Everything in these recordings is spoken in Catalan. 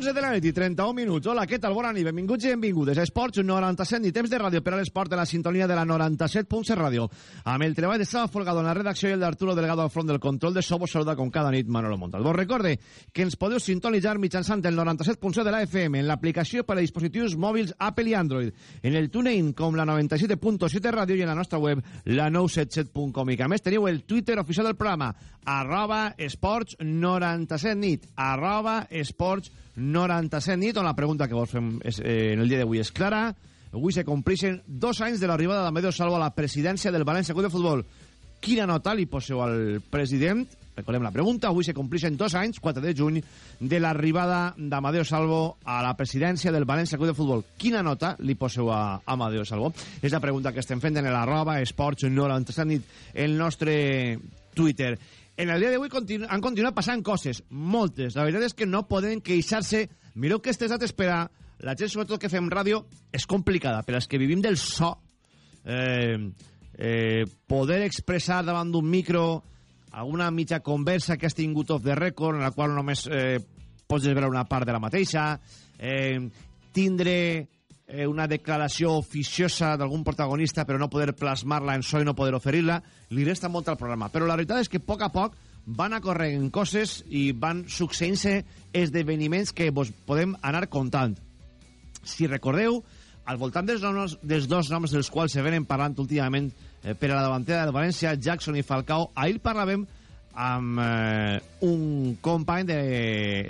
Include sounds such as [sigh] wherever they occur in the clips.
11 de la nit i 31 minuts. Hola, què tal? Bona nit, benvinguts i benvingudes. Esports 97 i temps de ràdio per a l'esport de la sintonia de la 97.7 ràdio. Amb el treball de Saba Folgado en la redacció i el d'Arturo Delgado al front del control de Sobo saluda com cada nit Manolo Montal. Vos recorde que ens podeu sintonitzar mitjançant el 97.7 de la FM en l'aplicació per a dispositius mòbils Apple i Android, en el TuneIn com la 97.7 ràdio i en la nostra web la 977.com. I a més teniu el Twitter oficial del programa arroba esports 97 nit arroba esports 97 nit, on la pregunta que vos fem és, eh, en el dia d'avui és clara. Avui se compleixen dos anys de l'arribada d'Amadeo Salvo a la presidència del València Club de Futbol. Quina nota li poseu al president? Recordem la pregunta. Avui se compleixen dos anys, 4 de juny, de l'arribada d'Amadeo Salvo a la presidència del València Club de Futbol. Quina nota li poseu a Amadeo Salvo? És la pregunta que estem fent en l'arroba esports 97 nit, el nostre Twitter. En el dia d'avui continu han continuat passant coses, moltes. La veritat és que no poden queixar-se. Mireu que aquestes dates per a la gent, sobretot que fem ràdio, és complicada. Per als que vivim del so, eh, eh, poder expressar davant d'un micro alguna mitja conversa que has tingut off the record, en la qual només eh, pots veure una part de la mateixa, eh, tindre eh, una declaració oficiosa d'algun protagonista però no poder plasmar-la en so i no poder oferir-la, li resta molt al programa. Però la veritat és que a poc a poc van acorrent coses i van succeint-se esdeveniments que vos podem anar contant. Si recordeu, al voltant dels, noms, dels dos noms dels quals se venen parlant últimament eh, per a la davantera del València, Jackson i Falcao, ahir parlàvem amb eh, un company de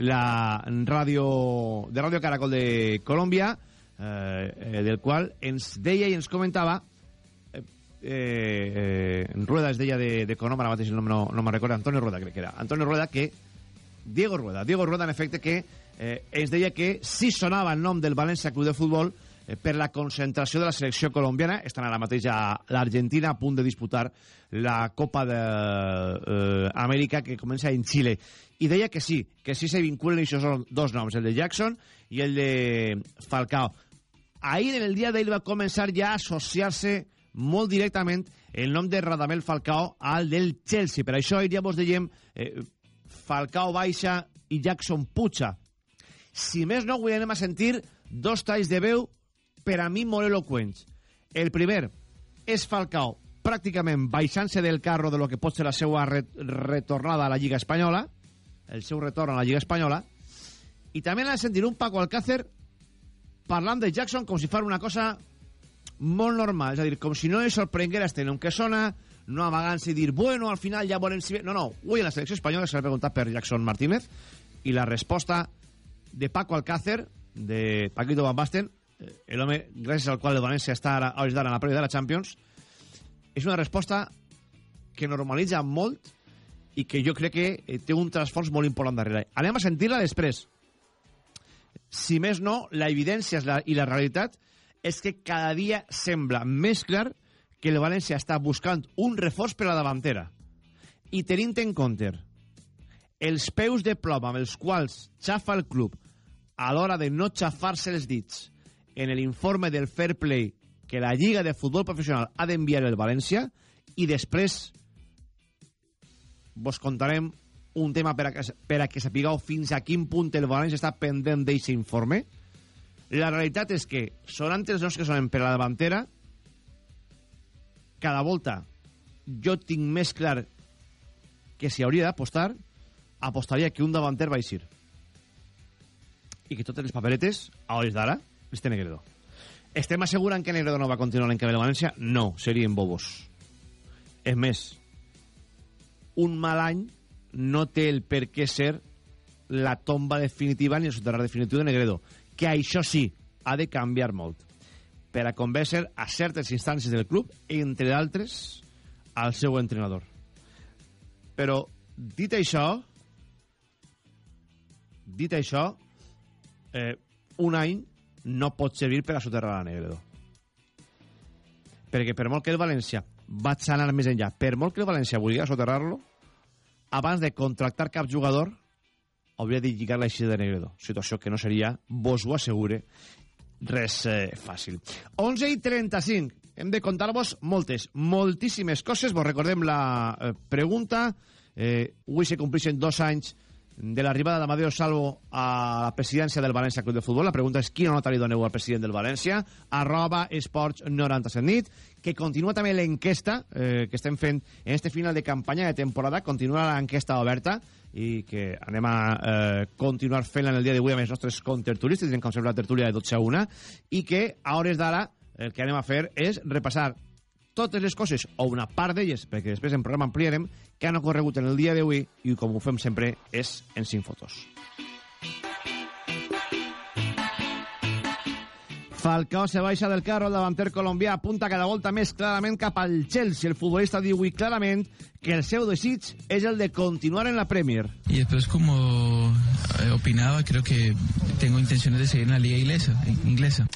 la ràdio de Ràdio Caracol de Colòmbia eh, eh, del qual ens deia i ens comentava eh, eh, Rueda es deia de, de ara mateix no, no, no me'n Antonio Rueda crec que era, Antonio Rueda que Diego Rueda, Diego Rueda en efecte que eh, ens deia que si sonava el nom del València Club de Futbol eh, per la concentració de la selecció colombiana estan ara mateix a l'Argentina a punt de disputar la Copa d'Amèrica eh, que comença en Xile. I deia que sí, que sí se vinculen aquests dos noms, el de Jackson i el de Falcao ahir en el dia d'ell va començar ja a associar-se molt directament el nom de Radamel Falcao al del Chelsea. Per això ahir ja vos dèiem eh, Falcao baixa i Jackson puja. Si més no, avui anem a sentir dos talls de veu per a mi molt eloquents. El primer és Falcao pràcticament baixant-se del carro de lo que pot ser la seva re retornada a la Lliga Espanyola, el seu retorn a la Lliga Espanyola, i també anem a sentir un Paco Alcácer parlant de Jackson com si fos una cosa molt normal, és a dir, com si no li sorprenguera este nom que sona, no amagant-se i dir, bueno, al final ja veurem si... No, no, avui en la selecció espanyola se l'ha preguntat per Jackson Martínez i la resposta de Paco Alcácer, de Paquito Van Basten, eh, l'home gràcies al qual el València està ara, a d'ara en la prèvia de la Champions, és una resposta que normalitza molt i que jo crec que eh, té un transfons molt important darrere. Anem a sentir-la després. Si més no, la evidència la, i la realitat és que cada dia sembla més clar que el València està buscant un reforç per a la davantera. I tenint en compte els peus de ploma amb els quals xafa el club a l'hora de no xafar-se els dits en l'informe del fair play que la Lliga de Futbol Professional ha d'enviar el València i després vos contarem un tema per a per a que sapigueu fins a quin punt el València està pendent d'aquest informe. La realitat és que sonant els noms que sonen per a la davantera, cada volta jo tinc més clar que si hauria d'apostar, apostaria que un davanter va eixir. I que totes les paperetes, a hores d'ara, les té Negredo. Estem assegurant que Negredo no va continuar l'any que ve València? No, serien bobos. És més, un mal any no té el per què ser la tomba definitiva ni el soterrar definitiu de Negredo. Que això sí, ha de canviar molt per a convèncer a certes instàncies del club, entre d'altres, al seu entrenador. Però, dit això, dit això, eh, un any no pot servir per a soterrar a Negredo. perquè per molt que el València vaig anar més enllà, per molt que el València vulgui soterrar-lo, abans de contractar cap jugador, hauria de lligar l'aixida de Negredo. Situació que no seria, vos ho assegure, res eh, fàcil. 11 i 35. Hem de contar-vos moltes, moltíssimes coses. Vos recordem la eh, pregunta. Eh, avui se complixen dos anys de l'arribada d'Amadeo Salvo a la presidència del València Club de Futbol. La pregunta és quina nota li doneu al president del València? Arroba esports 97 nit. Que continua també l'enquesta eh, que estem fent en este final de campanya de temporada. Continua l'enquesta oberta i que anem a eh, continuar fent-la en el dia d'avui amb els nostres contertulistes. Com sempre la tertúlia de 12 a 1 i que a hores d'ara el que anem a fer és repassar totes les coses, o una part d'elles, perquè després en programa ampliarem, que han ocorregut en el dia d'avui i com ho fem sempre és en 5 fotos. Falcao se baixa del carro, el davanter colombià apunta cada volta més clarament cap al Chelsea. El futbolista diu clarament que el seu desig és el de continuar en la Premier. Y después, como eh, opinaba, creo que tengo intenciones de seguir en la liga inglesa. inglesa.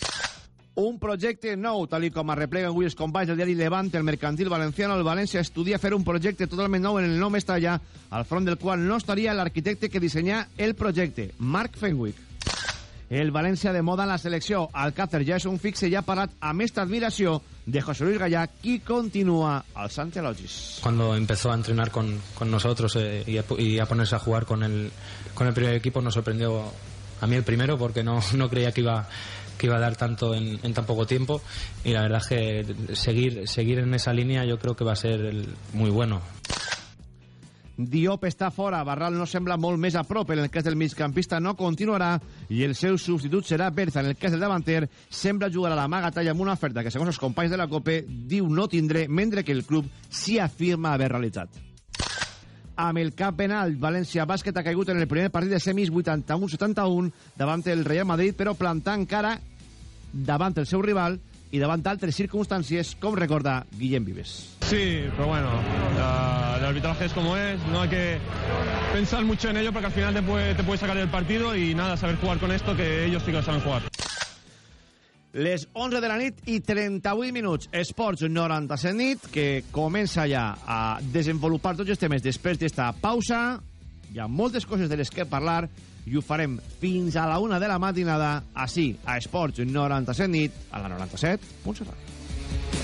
Un projecte nou, tal com arrepleguen avui els companys del diari Levante, el mercantil valenciano, el València estudia fer un projecte totalment nou en el nou Mestalla, al front del qual no estaria l'arquitecte que dissenya el projecte, Mark Fenwick. El València de moda en la selecció. Alcácer ja és un fixe i ha parlat amb esta admiració de José Luis Gallá, qui continua al Santelogis. Cuando empezó a entrenar con, con nosotros eh, y, a, y, a, ponerse a jugar con el, con el primer equipo nos sorprendió a mí el primero porque no, no creía que iba que iba a dar tanto en, en, tan poco tiempo y la verdad es que seguir, seguir en esa línea yo creo que va a ser el, muy bueno. Diop està fora, Barral no sembla molt més a prop, en el cas del migcampista no continuarà i el seu substitut serà Berza. En el cas del davanter, sembla jugar a la magatalla amb una oferta que, segons els companys de la COPE, diu no tindré, mentre que el club s'hi afirma haver realitzat. Amb el cap penal, València Bàsquet ha caigut en el primer partit de semis 81-71 davant el Real Madrid, però plantant cara davant el seu rival i davant d'altres circunstàncies, com recorda Guillem Vives. Sí, pero bueno, el arbitraje es como es, no hay que pensar mucho en ello porque al final te puede, te puede sacar el partido y nada, saber jugar con esto que ellos sí que lo saben jugar. Les 11 de la nit i 38 minuts. Esports 97 nit, que comença ja a desenvolupar tots els temes després d'esta pausa. Hi ha moltes coses de les que parlar i ho farem fins a la una de la matinada, així, a Esports 97 nit, a la 97.cat.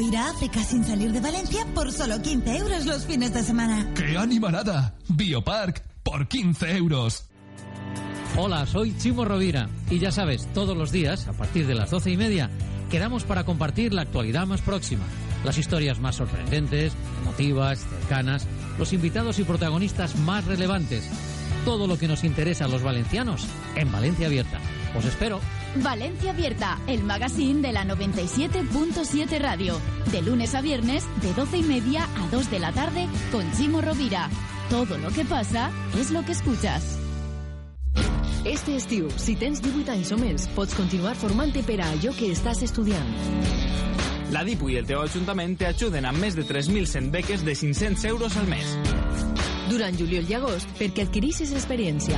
ir a África sin salir de Valencia por solo 15 euros los fines de semana. ¡Qué animalada! Biopark por 15 euros. Hola, soy Chimo Rovira y ya sabes, todos los días, a partir de las doce y media, quedamos para compartir la actualidad más próxima, las historias más sorprendentes, emotivas, cercanas, los invitados y protagonistas más relevantes, todo lo que nos interesa a los valencianos en Valencia Abierta. Os espero. Valencia Abierta, el magazine de la 97.7 Radio. De lunes a viernes, de 12 y media a 2 de la tarde, con Chimo Rovira. Todo lo que pasa es lo que escuchas. Este estiu, si tens 18 anys o més, pots continuar formant-te per a allò que estàs estudiant. La DIPU i el teu ajuntament t'ajuden amb més de 3.100 beques de 500 euros al mes. Durant juliol i agost, perquè adquirissis experiència.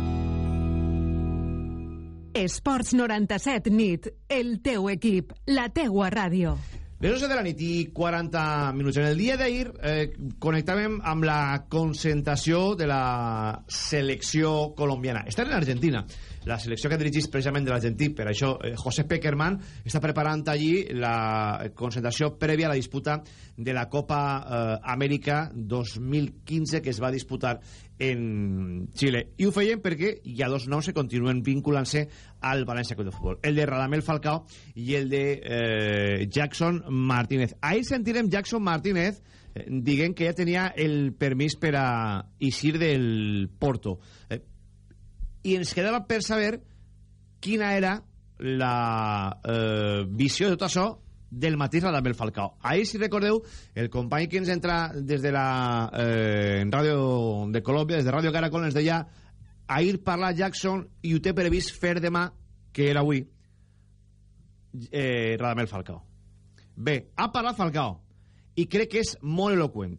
Esports 97 nit, el teu equip, la teua ràdio. Les 11 de la nit i 40 minuts. En el dia d'ahir eh, connectàvem amb la concentració de la selecció colombiana. Està en Argentina. La selecció que dirigís precisament de l'Argentí, per això eh, José Peckerman està preparant allí la concentració prèvia a la disputa de la Copa eh, Amèrica 2015 que es va disputar en Xile. I ho feien perquè hi ha dos noms que continuen vinculant-se al València Club de Futbol. El de Radamel Falcao i el de eh, Jackson Martínez. Ahir sentirem Jackson Martínez eh, que ja tenia el permís per a eixir del Porto. Eh, I ens quedava per saber quina era la eh, visió de tot això del mateix Radamel Falcao. Ahir, si recordeu, el company que ens entra des de la eh, ràdio de Colòmbia, des de Ràdio Caracol, ens deia ahir parla Jackson i ho té previst fer demà, que era avui, eh, Radamel Falcao. Bé, ha parlat Falcao i crec que és molt eloquent.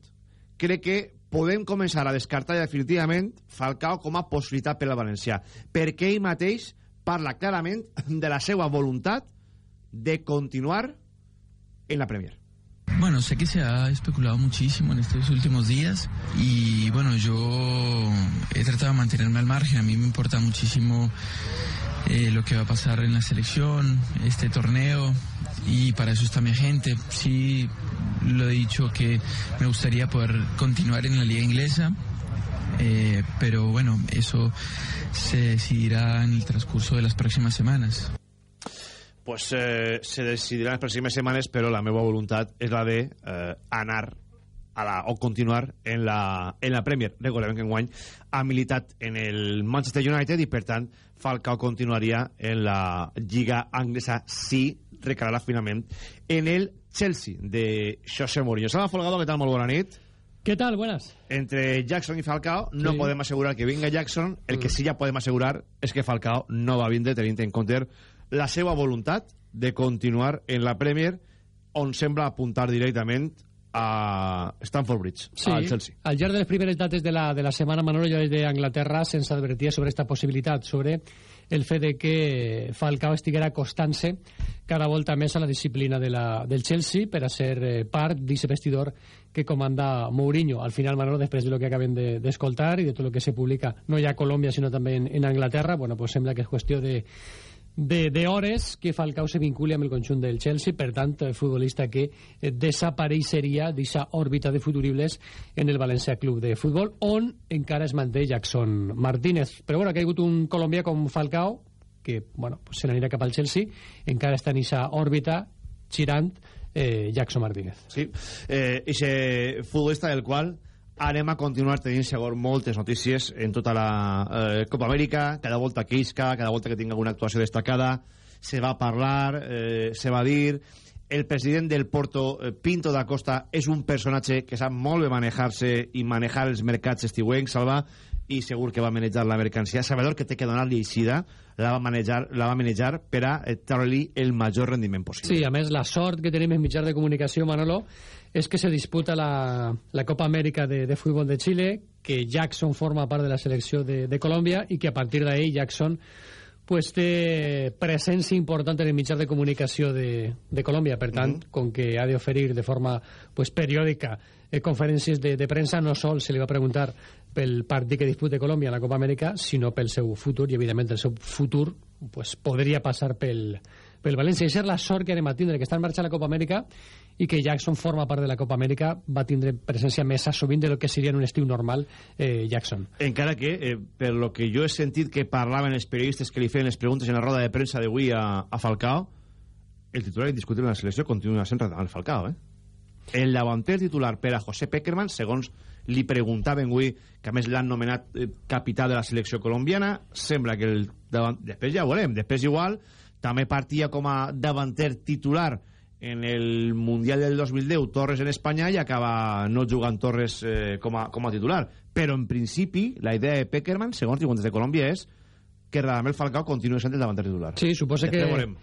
Crec que podem començar a descartar definitivament Falcao com a possibilitat per al Valencià, perquè ell mateix parla clarament de la seva voluntat de continuar en la Premier. Bueno, sé que se ha especulado muchísimo en estos últimos días y bueno, yo he tratado de mantenerme al margen. A mí me importa muchísimo eh, lo que va a pasar en la selección, este torneo y para eso está mi agente. Sí, lo he dicho que me gustaría poder continuar en la liga inglesa. Eh, pero bueno, eso se decidirá en el transcurso de las próximas semanas. Pues eh, se decidirà les pròximes setmanes, però la meva voluntat és la de eh, anar a la, o continuar en la, en la Premier. Recordem que enguany ha militat en el Manchester United i, per tant, Falcao continuaria en la Lliga Anglesa si recalarà finalment en el Chelsea de José Mourinho. Salva Folgado, què tal? Molt bona nit. ¿Qué tal? Buenas. Entre Jackson y Falcao no Sí. podem asegurar que vinga Jackson. El que Mm. sí ja podem asegurar és que Falcao no va vindre tenint en compte la seva voluntat de continuar en la Premier on sembla apuntar directament a Stamford Bridge, Sí, al Chelsea. al llarg de les primeres dates de la, de la setmana, Manolo, ja des d'Anglaterra se'ns advertia sobre esta possibilitat, sobre el fet de que Falcao estiguera acostant-se cada volta més a la disciplina de la, del Chelsea per a ser eh, part d'aquest vestidor que comanda Mourinho. Al final, Manolo, després de lo que acabem de- d'escoltar de, i de tot el que se publica, no ja a Colòmbia, sinó també en, en Anglaterra, bueno, pues sembla que és qüestió de, de, de hores que Falcao se vinculi amb el conjunt del Chelsea, per tant, el futbolista que eh, desapareixeria d'aquesta òrbita de futuribles en el València Club de Futbol, on encara es manté Jackson Martínez. Però bueno, que ha hagut un colombià com Falcao, que bueno, se n'anirà cap al Chelsea, encara està en aquesta òrbita girant eh, Jackson Martínez. Sí, eh, ese futbolista del qual anem a continuar tenint segons moltes notícies en tota la eh, Copa Amèrica, cada volta que isca, cada volta que tinga alguna actuació destacada, se va parlar, eh, se va dir... El president del Porto, eh, Pinto da Costa, és un personatge que sap molt bé manejar-se i manejar els mercats estiuencs, Salva, i segur que va manejar la mercancia. Sabedor que té que donar-li eixida, la va manejar, la va manejar per a eh, treure-li el major rendiment possible. Sí, a més, la sort que tenim en mitjans de comunicació, Manolo, és que se disputa la, la Copa Amèrica de, de Futbol de Xile, que Jackson forma part de la selecció de, de Colòmbia i que a partir d'ahí Jackson pues, té presència important en el mitjà de comunicació de, de Colòmbia. Per tant, com que ha d'oferir de forma pues, periòdica eh, conferències de, de premsa, no sol se li va preguntar pel partit que dispute Colòmbia a la Copa Amèrica, sinó pel seu futur, i evidentment el seu futur pues, podria passar pel, pel València. I és la sort que anem a tindre, que està en marxa la Copa Amèrica i que Jackson forma part de la Copa Amèrica, va tindre presència més sovint de lo que seria en un estiu normal eh, Jackson. encara que, eh, per lo que jo he sentit que parlaven els periodistes que li feien les preguntes en la roda de premsa d'avui a, a Falcao, el titular indiscutible de la selecció continua sent Radamel Falcao, eh? El davanter titular per a José Peckerman, segons li preguntaven avui, que a més l'han nomenat eh, capità de la selecció colombiana, sembla que el davant... Després ja ho veurem, després igual també partia com a davanter titular en el Mundial del 2010 Torres en Espanya i acaba no jugant Torres eh, com, a, com a titular. Però en principi la idea de Peckerman, segons diuen des de Colòmbia, és que Radamel Falcao continua sent el davanter titular. Sí, suposa Després que... veurem.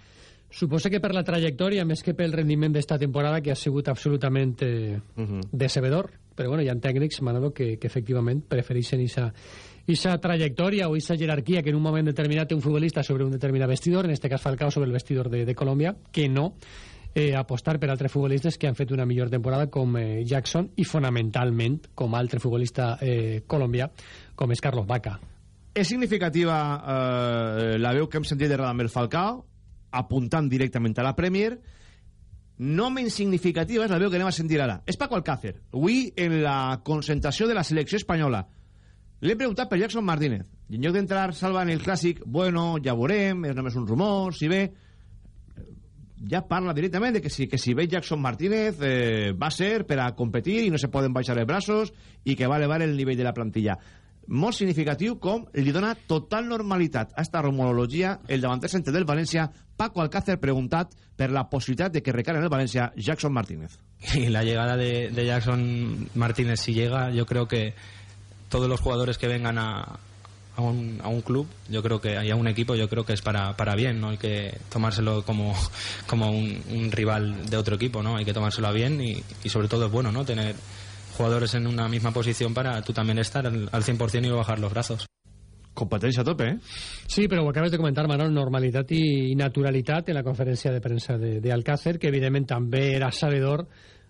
Suposa que per la trajectòria, més que pel rendiment d'esta temporada, que ha sigut absolutament eh, decebedor, però bueno, hi ha tècnics, Manolo, que, que efectivament prefereixen esa, esa trajectòria o esa jerarquia que en un moment determinat té un futbolista sobre un determinat vestidor, en este cas Falcao sobre el vestidor de, de Colòmbia, que no eh, apostar per altres futbolistes que han fet una millor temporada com eh, Jackson i fonamentalment com altre futbolista eh, colombià com és Carlos Vaca. És significativa eh, la veu que hem sentit de Radamel Falcao apuntant directament a la Premier no menys significativa és la veu que anem a sentir ara. És Paco Alcácer. Avui, en la concentració de la selecció espanyola, l'he preguntat per Jackson Martínez. I en lloc d'entrar salva en el clàssic, bueno, ja veurem, és només un rumor, si ve... Ja parla directament de que si, que si ve Jackson Martínez eh, va ser per a competir i no se poden baixar els braços i que va elevar el nivell de la plantilla molt significatiu com li dona total normalitat a esta rumorologia el davanter centre del València, Paco Alcácer, preguntat per la possibilitat de que recale en el València Jackson Martínez. [laughs] Y la llegada de, de Jackson Martínez, si llega, yo creo que todos los jugadores que vengan a, a, un, a un club, yo creo que hay a un equipo, yo creo que es para, para bien, no hay que tomárselo como, como un, un rival de otro equipo, ¿no? Hay que tomárselo a bien y, y sobre todo es bueno, ¿no? Tener jugadores en una misma posición para tú también estar al, al 100% y bajar los brazos. Competència a tope, eh? Sí, però ho acabes de comentar, Manol, normalitat i naturalitat en la conferència de premsa d'Alcácer, que evidentment també era sabedor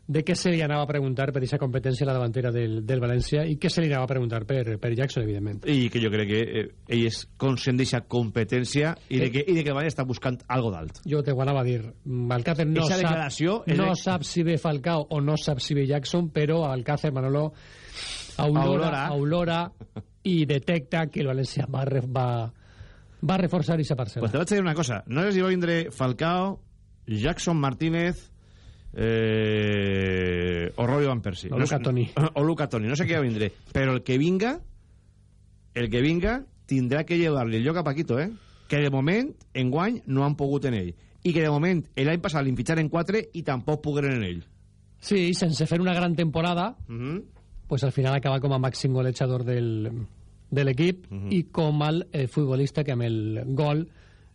de què se li anava a preguntar per aquesta competència a la davantera del, del València i què se li anava a preguntar per, per Jackson, evidentment. I que jo crec que eh, ell és conscient d'aquesta competència i, de que, i de que el València està buscant algo d'alt. Jo te ho anava a dir. Alcácer no, Eixa sap, no de- sap si ve Falcao o no sap si ve Jackson, però Alcácer, Manolo, aulora, Aulora. aulora i detecta que el València va, va, va reforçar aquesta parcel·la. Pues te vaig a dir una cosa. No sé si va vindre Falcao, Jackson Martínez eh, o Robbie Van Persie. O No Luca Toni. [laughs] O Luca Toni. No sé qui va vindre. Però el que vinga, el que vinga, tindrà que llevar-li el lloc a Paquito, eh? Que de moment, enguany, no han pogut en ell. I que de moment, l'any passat li fitxaren 4 i tampoc pogueren en ell. Sí, sense fer una gran temporada, Mhm. pues al final acaba com a màxim golejador del, de l'equip i com el eh, futbolista que amb el gol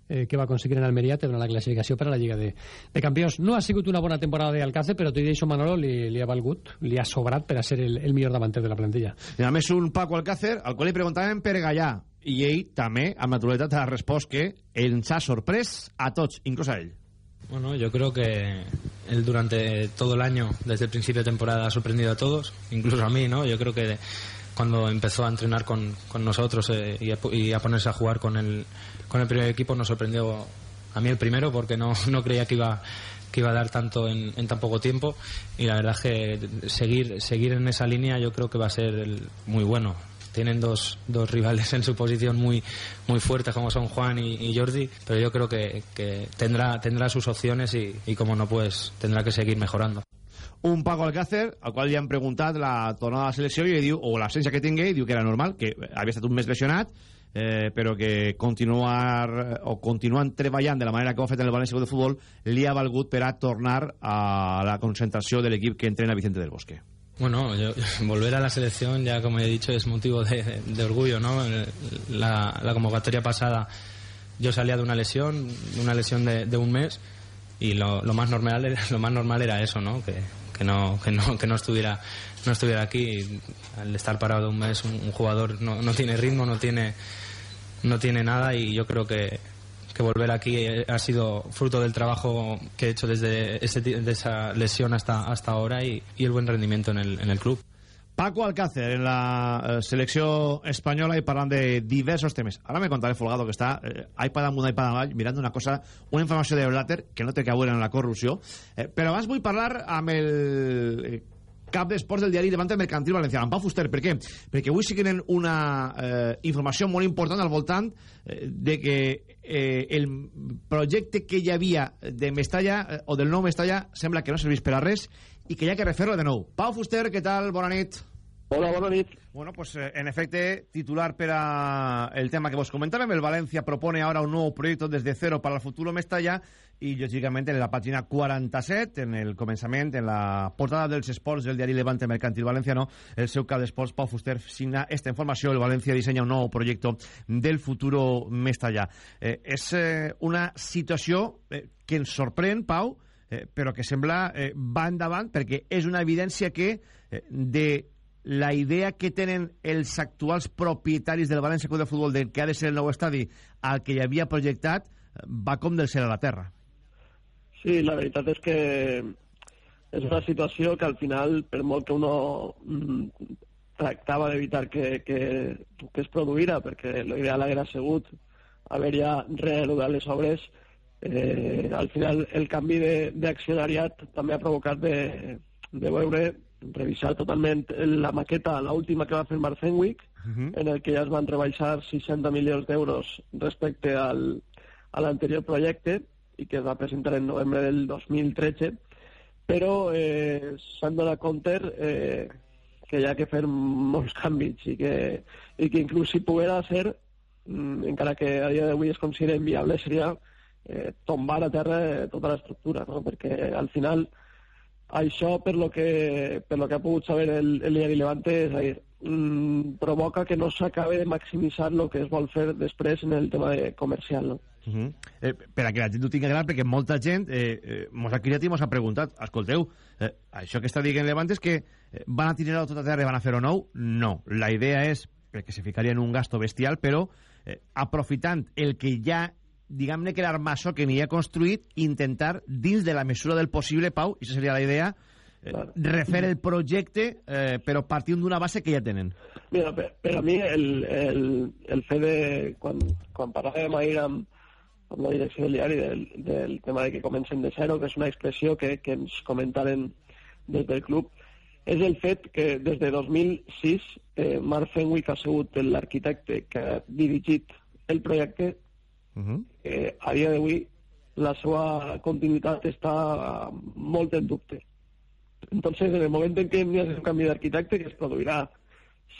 eh, que va aconseguir en Almeria té la classificació per a la Lliga de, de Campions. No ha sigut una bona temporada d'Alcácer, però he dit, això, Manolo, li, li ha valgut, li ha sobrat per a ser el, el millor davanter de la plantilla. I a més un Paco Alcácer al qual li preguntaven per Gallà i ell també, amb naturalitat, ha respost que ens ha sorprès a tots, inclús a ell. Bueno, yo creo que él durante todo el año, desde el principio de temporada, ha sorprendido a todos, incluso a mí, ¿no? Yo creo que cuando empezó a entrenar con, con nosotros eh, y, a, y a ponerse a jugar con el, con el primer equipo, nos sorprendió a mí el primero porque no, [laughs] no creía que iba que iba a dar tanto en, en tan poco tiempo. Y la verdad es que seguir seguir en esa línea yo creo que va a ser el- muy bueno. Tienen dos, dos rivales en su posición muy muy fuertes como son Juan y, y Jordi pero yo creo que, que tendrá tendrá sus opciones y, y como no pues tendrá que seguir mejorando un Paco Alcácer, al qual li han preguntat la tornada a la selecció i ell diu, o l'absència que tingui, diu que era normal, que havia estat un mes lesionat, eh, però que continuar o continuant treballant de la manera que ho ha fet en el València de Futbol li ha valgut per a tornar a la concentració de l'equip que entrena Vicente del Bosque. Bueno, yo- [laughs] volver a la selección ya como he dicho es motivo de, de- de orgullo, ¿no? La, la convocatoria pasada yo salía de una lesión, de una lesión de, de un mes y lo, lo más normal era, [laughs] lo más normal era eso, ¿no? Que, que no que no que no estuviera no estuviera aquí al estar parado un mes un, jugador no, no tiene ritmo, no tiene no tiene nada y yo creo que que volver aquí eh, ha sido fruto del trabajo que he hecho desde ese, de esa lesión hasta, hasta ahora y, y el buen rendimiento en el, en el club. Paco Alcácer en la eh, selecció espanyola i parlant de diversos temes. Ara me contaré Folgado que està eh, iPad amunt, iPad avall, mirant una cosa, una informació de Blatter que no té que veure amb la corrupció. Eh, però abans vull parlar amb el eh, cap d'esports del diari Levante Mercantil Valencià, amb Pau Fuster. Per què? Perquè avui sí que tenen una eh, informació molt important al voltant eh, de que eh, el projecte que hi havia de Mestalla eh, o del nou Mestalla sembla que no serveix per a res que hi ha que refer-lo de nou. Pau Fuster, què tal? Bona nit. Hola, bona nit. Bueno, pues eh, en efecte, titular para el tema que vos comentábamos, el Valencia propone ahora un nuevo proyecto desde cero para el futuro Mestalla y lógicamente en la página 47, en el començament, en la portada dels esports del diari Levante Mercantil Valenciano, el seu cap d'esports, Pau Fuster, signa esta informació, el Valencia diseña un nuevo proyecto del futuro Mestalla. Eh, és eh, una situació eh, que ens sorprèn, Pau, eh, però que sembla eh, va endavant perquè és una evidència que eh, de la idea que tenen els actuals propietaris del València Club de Futbol del que ha de ser el nou estadi al que hi havia projectat eh, va com del cel a la terra. Sí, la veritat és que és una situació que al final, per molt que uno mm, tractava d'evitar que, que, que es produïra, perquè l'ideal haguera sigut haver ja reanudat les obres, eh, al final el canvi d'accionariat també ha provocat de, de veure, revisar totalment la maqueta, la última que va fer Mark Fenwick, uh -huh. en el que ja es van rebaixar 60 milions d'euros respecte al, a l'anterior projecte i que es va presentar en novembre del 2013, però eh, s'han donat compte eh, que hi ha que fer molts canvis i que, i que inclús si poguera ser, mm, encara que a dia d'avui es considera inviable, seria eh, tombar a terra tota l'estructura, no? perquè al final això, per lo que, per lo que ha pogut saber el, el diari Levante, és a dir, mm, provoca que no s'acabe de maximitzar el que es vol fer després en el tema de comercial. No? Uh -huh. eh, per a que la gent ho tingui clar, perquè molta gent eh, eh, ha criat i ha preguntat escolteu, eh, això que està dient Levante és que eh, van a tirar a terra i van a fer-ho nou? No, la idea és perquè se ficaria en un gasto bestial, però eh, aprofitant el que ja diguem-ne que l'armaçó que n'hi ha construït, intentar, dins de la mesura del possible, Pau, i això seria la idea, eh, refer el projecte, eh, però partint d'una base que ja tenen. Mira, per, per a mi el, el, el fet de... Quan, quan parlàvem ahir amb, amb la direcció del diari del, del tema de que comencen de zero, que és una expressió que, que ens comentaren des del club, és el fet que des de 2006 eh, Mark Fenwick ha sigut l'arquitecte que ha dirigit el projecte Uh -huh. eh, a dia d'avui la seva continuïtat està molt en dubte. Entonces, en el moment en què hi ha un canvi d'arquitecte, que es produirà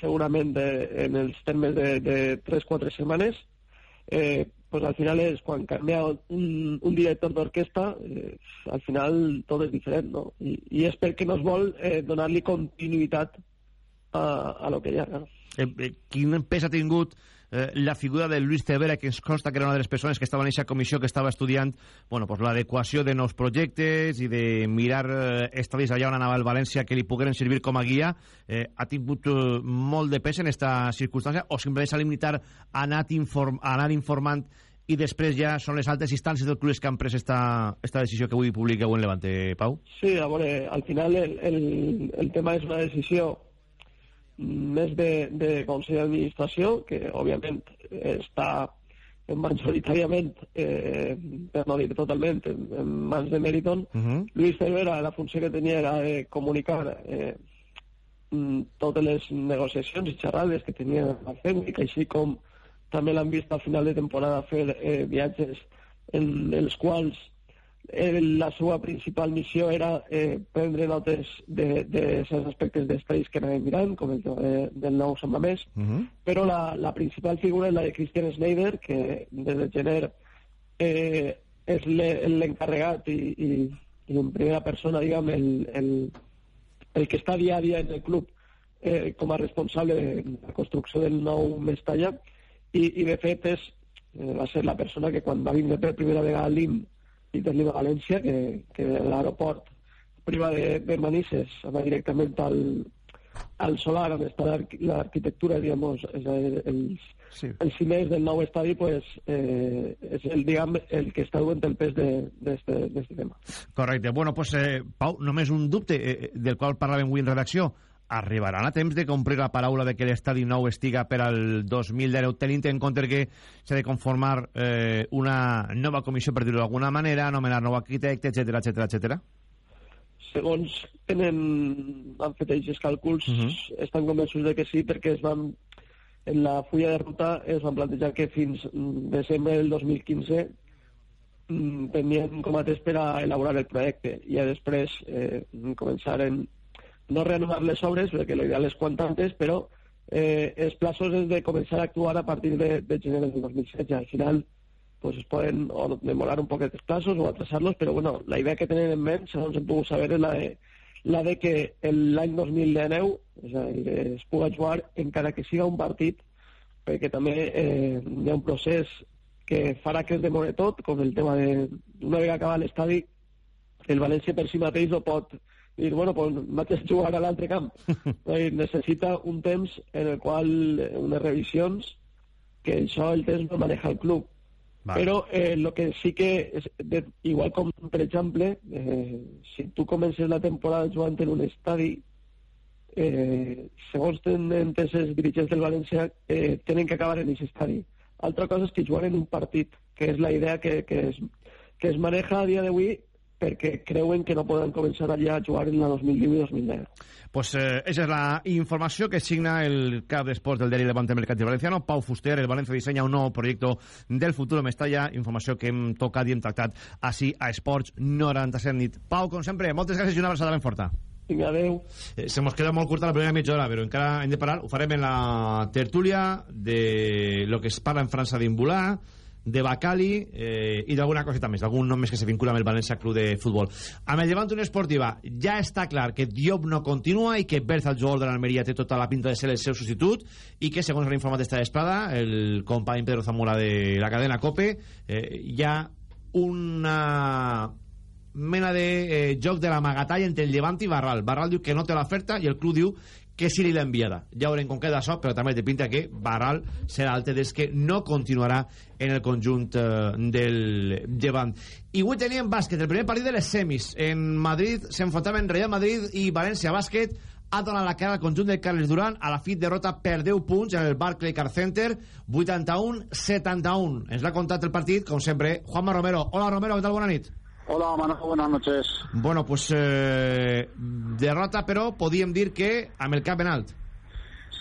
segurament de, en els termes de, de 3-4 setmanes, eh, pues al final és quan canvia un, un director d'orquestra, eh, al final tot és diferent, no? I, i és perquè no es vol eh, donar-li continuïtat a, a lo que hi ha. No? Eh, eh, quin pes ha tingut eh, la figura de Luis Cebera, que ens consta que era una de les persones que estava en aquesta comissió que estava estudiant bueno, pues, l'adequació de nous projectes i de mirar eh, estadis allà on anava el València que li pogueren servir com a guia, eh, ha tingut eh, molt de pes en aquesta circumstància o simplement s'ha limitat a anar, inform a anar informant i després ja són les altres instàncies del club que han pres esta, esta decisió que avui publiqueu en Levante, Pau? Sí, a veure, al final el, el, el tema és una decisió més de, de Consell d'Administració, que òbviament està majoritàriament, eh, per no dir totalment, en, en mans de Meriton. Uh -huh. Luis Cervera, la funció que tenia era de comunicar eh, mm, totes les negociacions i xerrades que tenia el tècnic, així com també l'han vist al final de temporada fer eh, viatges en els quals eh, la seva principal missió era eh, prendre notes de, de certs aspectes d'estadis que anàvem mirant, com el de, del nou Sant Mamés, uh -huh. però la, la principal figura és la de Christian Schneider, que des de gener eh, és l'encarregat i, i, i en primera persona, diguem, el, el, el que està dia a dia en el club eh, com a responsable de la construcció del nou Mestalla, i, i de fet és, eh, va ser la persona que quan va vindre per primera vegada a l'IM Peter Lima València, que, que l'aeroport privat de, de Manises va directament al, al solar on està l'arquitectura, digamos, és el, els, sí. els cimers del nou estadi, pues, eh, és el, diguem, el que està duent el pes d'aquest tema. Correcte. Bueno, pues, eh, Pau, només un dubte eh, del qual parlàvem avui en redacció arribaran a temps de complir la paraula de que l'estadi nou estiga per al 2010, tenint en compte que s'ha de conformar eh, una nova comissió, per dir-ho d'alguna manera, anomenar nou arquitecte, etc etc etc. Segons tenen, han fet els càlculs, uh mhm. -huh. estan convençuts de que sí, perquè es van, en la fulla de ruta es van plantejar que fins desembre del 2015 mm, tenien com a temps per a elaborar el projecte i després eh, començaren no reanudar les obres, perquè l'ideal és quant antes, però eh, els plaços és de començar a actuar a partir de, de gener del 2016. Al final pues, es poden o demorar un poquet els plaços o atrasar-los, però bueno, la idea que tenen en ment, segons hem pogut saber, és la de, la de que l'any 2019 és a dir, es pugui jugar encara que siga un partit, perquè també eh, hi ha un procés que farà que es demore tot, com el tema de, una vegada acabat l'estadi, el València per si mateix no pot i bueno, pues vaig a jugar a l'altre camp. [laughs] I necessita un temps en el qual, unes revisions, que això el temps no maneja el club. Vale. Però eh, lo que sí que, és, de, igual com per exemple, eh, si tu comences la temporada jugant en un estadi, eh, segons tenen entès els dirigents del València, eh, tenen que acabar en aquest estadi. Altra cosa és que juguen en un partit, que és la idea que, que, es, que es maneja a dia d'avui perquè creuen que no poden començar allà a jugar en la 2010 i 2010. Pues eh, esa és la informació que signa el cap d'esports del diari Levante Mercantil Valenciano, Pau Fuster, el Valencia dissenya un nou projecte del futur de Mestalla, informació que hem tocat i hem tractat així a Esports 97 nit. Pau, com sempre, moltes gràcies i una abraçada ben forta. Vinga, adeu. Eh, se mos queda molt curta la primera mitja hora, però encara hem de parar. Ho farem en la tertúlia de lo que es parla en França d'Imbulà, de Bacali eh, i d'alguna coseta més, d'algun nom més que se vincula amb el València Club de Futbol. Amb el Llevant Unió Esportiva ja està clar que Diop no continua i que Berza, el jugador de l'Almeria, té tota la pinta de ser el seu substitut i que, segons l'ha informat esta espada, el company Pedro Zamora de la cadena COPE, eh, hi ha una mena de eh, joc de la magatalla entre el Llevant i Barral. Barral diu que no té l'oferta i el club diu que l'ha enviada. Ja veurem com queda això, però també té pinta que Barral serà altre des que no continuarà en el conjunt eh, del Llevant. I avui teníem bàsquet, el primer partit de les semis. En Madrid s'enfrontaven Real Madrid i València Bàsquet ha donat la cara al conjunt de Carles Duran a la fit derrota per 10 punts en el Barclay Car Center 81-71 ens l'ha contat el partit, com sempre, Juanma Romero Hola Romero, què tal? Bona nit Hola, Manolo, buenas noches. Bueno, pues eh, derrota, pero podíem dir que amb el cap en alt.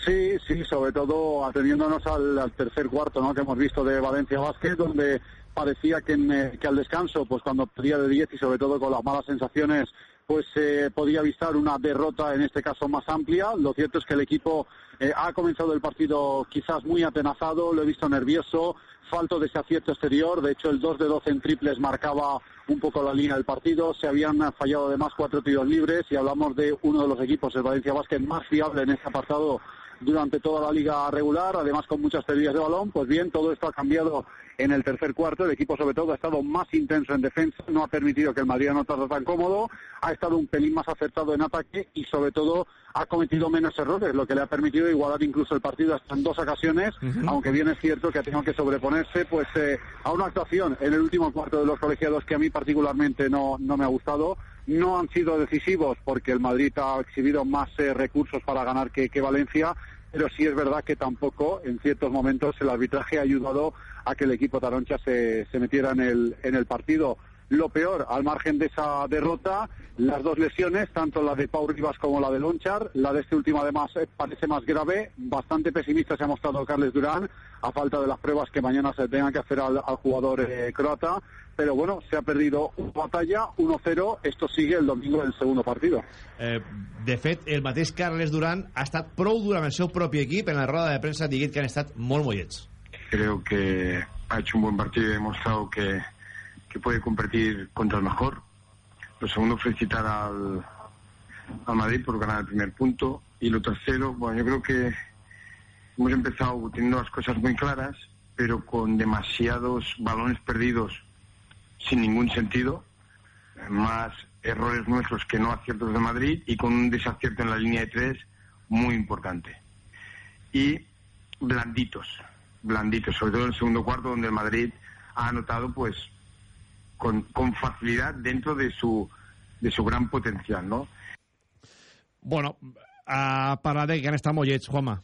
Sí, sí, sobre todo ateniéndonos al, al, tercer cuarto ¿no? que hemos visto de Valencia Basket, donde parecía que, en, eh, que al descanso, pues cuando perdía de 10 y sobre todo con las malas sensaciones, pues eh, podía avistar una derrota en este caso más amplia. Lo cierto es que el equipo eh, ha comenzado el partido quizás muy atenazado, lo he visto nervioso, falto de ese acierto exterior. De hecho, el 2 de 12 en triples marcaba un poco la línea del partido. Se habían fallado además cuatro tiros libres y hablamos de uno de los equipos, el Valencia Basket, más fiable en ese apartado durante toda la liga regular, además con muchas pérdidas de balón. Pues bien, todo esto ha cambiado en el tercer cuarto. El equipo, sobre todo, ha estado más intenso en defensa, no ha permitido que el Madrid no esté tan cómodo, ha estado un pelín más acertado en ataque y, sobre todo, ha cometido menos errores, lo que le ha permitido igualar incluso el partido hasta en dos ocasiones, uh -huh. aunque bien es cierto que ha tenido que sobreponerse pues eh, a una actuación en el último cuarto de los colegiados que a mí particularmente no, no me ha gustado. No han sido decisivos porque el Madrid ha exhibido más eh, recursos para ganar que, que Valencia, pero sí es verdad que tampoco en ciertos momentos el arbitraje ha ayudado a que el equipo taroncha se, se metiera en el, en el partido. Lo peor, al margen de esa derrota, las dos lesiones, tanto la de Pau Rivas como la de Lonchar. La de este último, además, parece más grave. Bastante pesimista se ha mostrado Carles Durán, a falta de las pruebas que mañana se tengan que hacer al, al jugador eh, croata. Pero bueno, se ha perdido una batalla, 1-0. Esto sigue el domingo del segundo partido. Eh, de fet, el mateix Carles Durán ha estat prou dur amb el seu propi equip. En la roda de premsa dit que han estat molt mollets. Creo que ha hecho un buen partido y ha demostrado que que puede competir contra el mejor. Lo segundo, felicitar al, Madrid por ganar el primer punto. Y lo tercero, bueno, yo creo que hemos empezado teniendo las cosas muy claras, pero con demasiados balones perdidos sin ningún sentido, más errores nuestros que no aciertos de Madrid y con un desacierto en la línea de tres muy importante. Y blanditos, blanditos, sobre todo en el segundo cuarto donde el Madrid ha anotado pues con, con, facilidad dentro de su, de su gran potencial, ¿no? Bueno, a parlar de que han estado mollets, Juanma.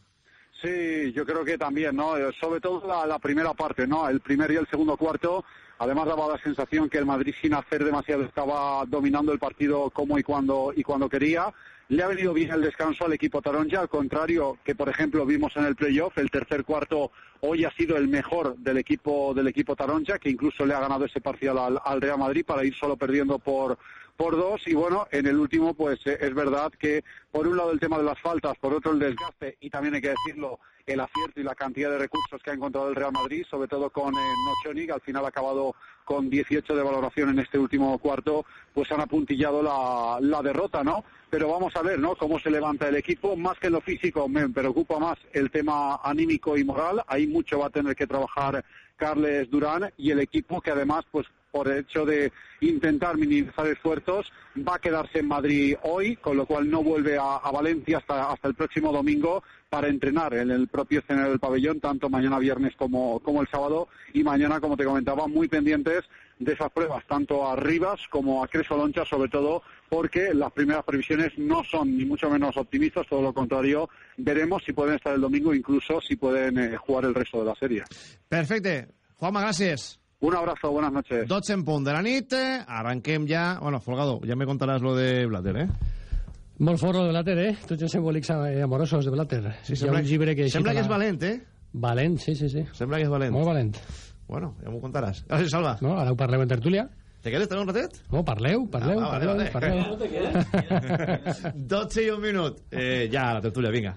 Sí, yo creo que también, ¿no? Sobre todo la, la, primera parte, ¿no? El primer y el segundo cuarto, además daba la sensación que el Madrid sin hacer demasiado estaba dominando el partido como y cuando, y cuando quería. Le ha venido bien el descanso al equipo taronja, al contrario que, por ejemplo, vimos en el playoff, el tercer cuarto hoy ha sido el mejor del equipo del equipo taronja, que incluso le ha ganado ese parcial al, al Real Madrid para ir solo perdiendo por, por dos y bueno, en el último pues eh, es verdad que por un lado el tema de las faltas, por otro el desgaste y también hay que decirlo el acierto y la cantidad de recursos que ha encontrado el Real Madrid, sobre todo con eh, Nochoni, que al final ha acabado con 18 de valoración en este último cuarto, pues han apuntillado la, derrota, ¿no? Pero vamos a ver, ¿no? Cómo se levanta el equipo. Más que lo físico, me preocupa más el tema anímico y moral. Ahí mucho va a tener que trabajar Carles Durán y el equipo que además, pues por el hecho de intentar minimizar esfuerzos, va a quedarse en Madrid hoy, con lo cual no vuelve a, Valencia hasta, hasta el próximo domingo para entrenar en el propio escenario del pabellón, tanto mañana viernes como, como el sábado, y mañana, como te comentaba, muy pendientes de esas pruebas, tanto a Rivas como a Creso Loncha, sobre todo porque las primeras previsiones no son ni mucho menos optimistas, todo lo contrario, veremos si pueden estar el domingo, incluso si pueden eh, jugar el resto de la serie. Perfecte. Juanma, gràcies. Un abrazo, buenas noches. 12 en punt de la nit, eh, arranquem ja... Bueno, Folgado, ja me contaràs lo de Blatter, eh? Molt foro de Blatter, eh? Tots els embolics eh, amorosos de Blatter. Sí, Hi ha un llibre que... sembla que és valent, eh? Valent, sí, sí, sí. Sembla que és valent. Molt valent. Bueno, ja m'ho contaràs. Gràcies, Salva. No, ara ho parleu en tertúlia. Te quedes també un ratet? No, parleu, parleu, Ah, vale, parleu, vale. parleu. [laughs] 12 i un minut. Eh, ja, la tertúlia, vinga.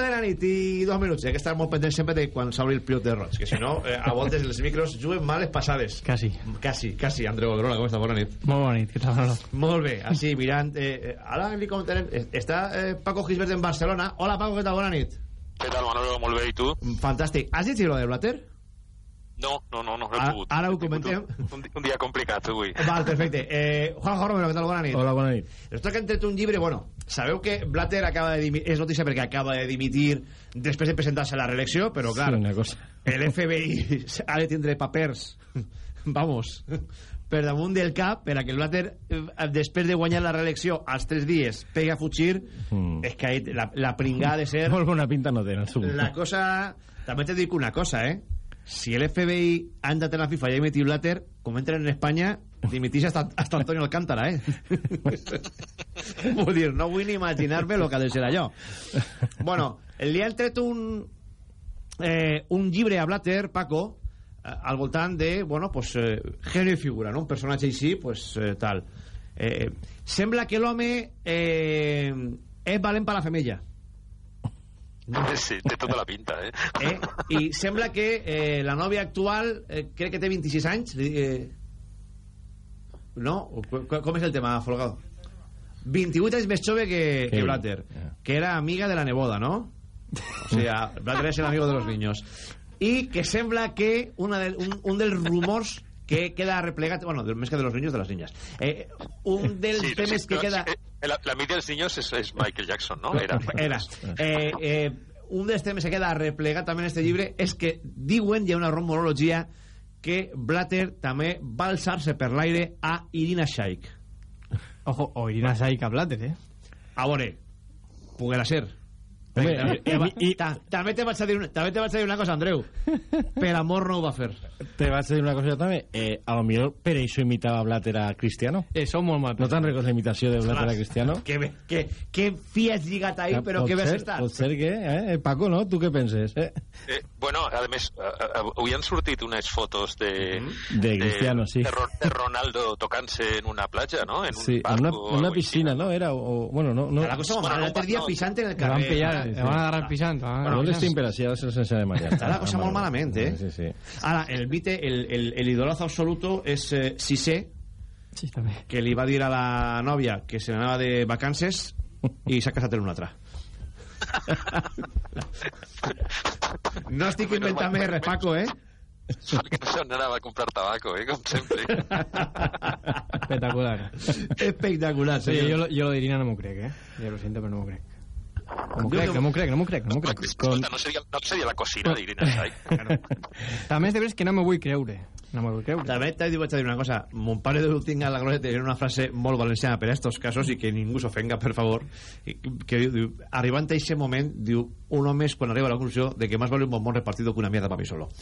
12 de la nit i dos minuts. Hi ha que estar molt pendent sempre de quan s'obri el pilot de roig, que si no, eh, a voltes els micros juguen males passades. Quasi. Quasi, quasi. Andreu Odrola, com està? Bona nit. Molt bona nit, què tal, Manolo? Molt bé, així, mirant... Eh, eh, ara li comentarem... eh, Està eh, Paco Gisbert en Barcelona. Hola, Paco, què tal? Bona nit. Què tal, Manolo? Molt bé, i tu? Fantàstic. Has llegit lo de Blatter? No, no, no, no, he Ara, pogut. ara ho comentem. Un, un dia complicat, avui. [laughs] Val, perfecte. Eh, Juanjo Romero, què tal? Bona nit. Hola, bona nit. Resulta que han tret un llibre, bueno, sabeu que Blatter acaba de dimitir, és notícia perquè acaba de dimitir després de presentar-se a la reelecció, però clar, Sí, una cosa. el FBI ha [laughs] de tindre papers, vamos, per damunt del cap per a que el Blatter, eh, després de guanyar la reelecció als tres dies, pega a fugir, Mm. és que la, la pringada de ser... [laughs] Molt bona pinta no té, en el. La cosa... També te dic una cosa, eh? Si el FBI entrat en la FIFA i ha dimitit Blatter, com entren en Espanya, dimitís hasta, hasta Antonio Alcántara, eh? [laughs] Vull dir, no vull ni imaginar-me el que ha de ser allò. Bueno, li han tret un, eh, un llibre a Blatter, Paco, eh, al voltant de, bueno, pues, eh, genio i figura, no? Un personatge així, pues, eh, tal. Eh, sembla que l'home eh, és valent per la femella. [laughs] Sí, té tota la pinta, eh? [laughs] Eh? I sembla que eh, la nòvia actual eh, crec que té 26 anys. Eh, no? Com és el tema, Folgado? 28 anys més jove que, que Blatter, que era amiga de la neboda, ¿no? O sea, Blatter es el amigo de los niños. Y que sembla que una de, un, un dels rumors que queda replegat, bueno, del- més que de los niños, de las niñas. Eh, un dels Sí, temes sí, que queda... sí, eh, la, la mitja dels niños és, és Michael Jackson, no? Era. Era. Eh, eh, un dels temes que queda replegat també en este llibre és que diuen, hi ha una rumorologia, que Blatter també va alçar-se per l'aire a Irina Shayk. Ojo, o Irina Shayk a Blatter, eh? A veure, poguera ser. Home, eh, eh, i- i, ta, també te vaig a dir una, també te vaig a dir una cosa, Andreu. Per amor no ho va fer. Te vaig a dir una cosa també. Eh, a lo millor per això imitava Blatter a Cristiano. Eso molt mal. No te'n recordes la imitació de Blatter a Cristiano? Que, que, que fi has lligat ahí, però pot que ves estar. Pot ser que, eh? Paco, no? Tu què penses? Eh? Eh, bueno, a més, eh, eh, avui han sortit unes fotos de... De Cristiano, sí. De, de Ronaldo tocant-se en una platja, no? En un Sí, en una, en una algo així. piscina, ¿no? Era, o, bueno, no... no La cosa mala, l'altre dia pisant en el van carrer. pillar, Sí, le van a agarrar pisando. Bueno, no l'estim per així, ara se sense de María. Está la cosa molt malament, eh? Sí, sí. Ara, el Vite, el, el, el idolazo absoluto és eh, Cissé, Sí, també. que li va dir a la nòvia que se n'anava de vacances i s'ha casat en una altra. [laughs] No estic inventant més res, Paco, eh? Perquè no se n'anava a comprar tabaco, eh? Com sempre. Espectacular. Espectacular, Sí, senyor. yo, lo- yo lo de Irina no me crec, eh? Yo lo siento, pero no me crec. No m'ho crec, no- m'ho crec, no m'ho crec, no m'ho crec. Escolta, no seria, no seria la cocina d'Irina Shayk. També és de veres que no me vull creure. No me vull creure. També t'he dit, vaig dir una cosa. Mon pare de tinga la gloria de tenir una frase molt valenciana per a estos casos i que ningú s'ofenga, per favor. Que diu, arribant a aquest moment, diu, un home és quan arriba a la conclusió de que más vale un bombón repartido que una mierda para mí solo. [laughs]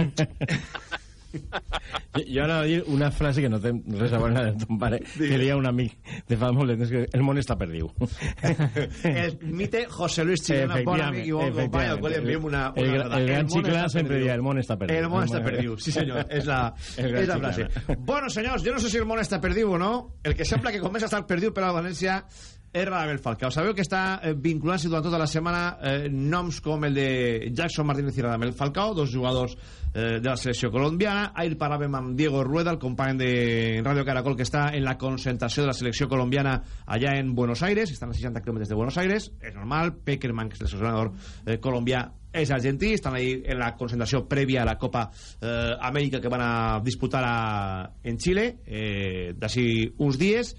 [laughs] Jo, anava a dir una frase que no té res a veure amb ton pare, que deia un amic de fa molt de temps, que el món està perdiu. el mite José Luis Chilena, bon amic i bon company, al qual enviem una... una El, abraçada. el gran està sempre dia, el món està perdiu. El món està perdiu, sí senyor, és la, [laughs] El és la frase. Bueno, senyors, jo no sé si el món està perdiu o no, el que sembla que comença a estar perdiu per al València és Radamel Falcao. Sabeu que està eh, vinculant-se durant tota la setmana eh, noms com el de Jackson Martínez i Radamel Falcao, dos jugadors eh, de la selecció colombiana. Ahir parlàvem amb Diego Rueda, el company de Radio Caracol, que està en la concentració de la selecció colombiana allà en Buenos Aires, estan a 60 quilòmetres de Buenos Aires, és normal, Peckerman, que és el seleccionador eh, colombià, és argentí, estan ahí en la concentració prèvia a la Copa eh, Amèrica que van a disputar a, en Xile eh, d'ací uns dies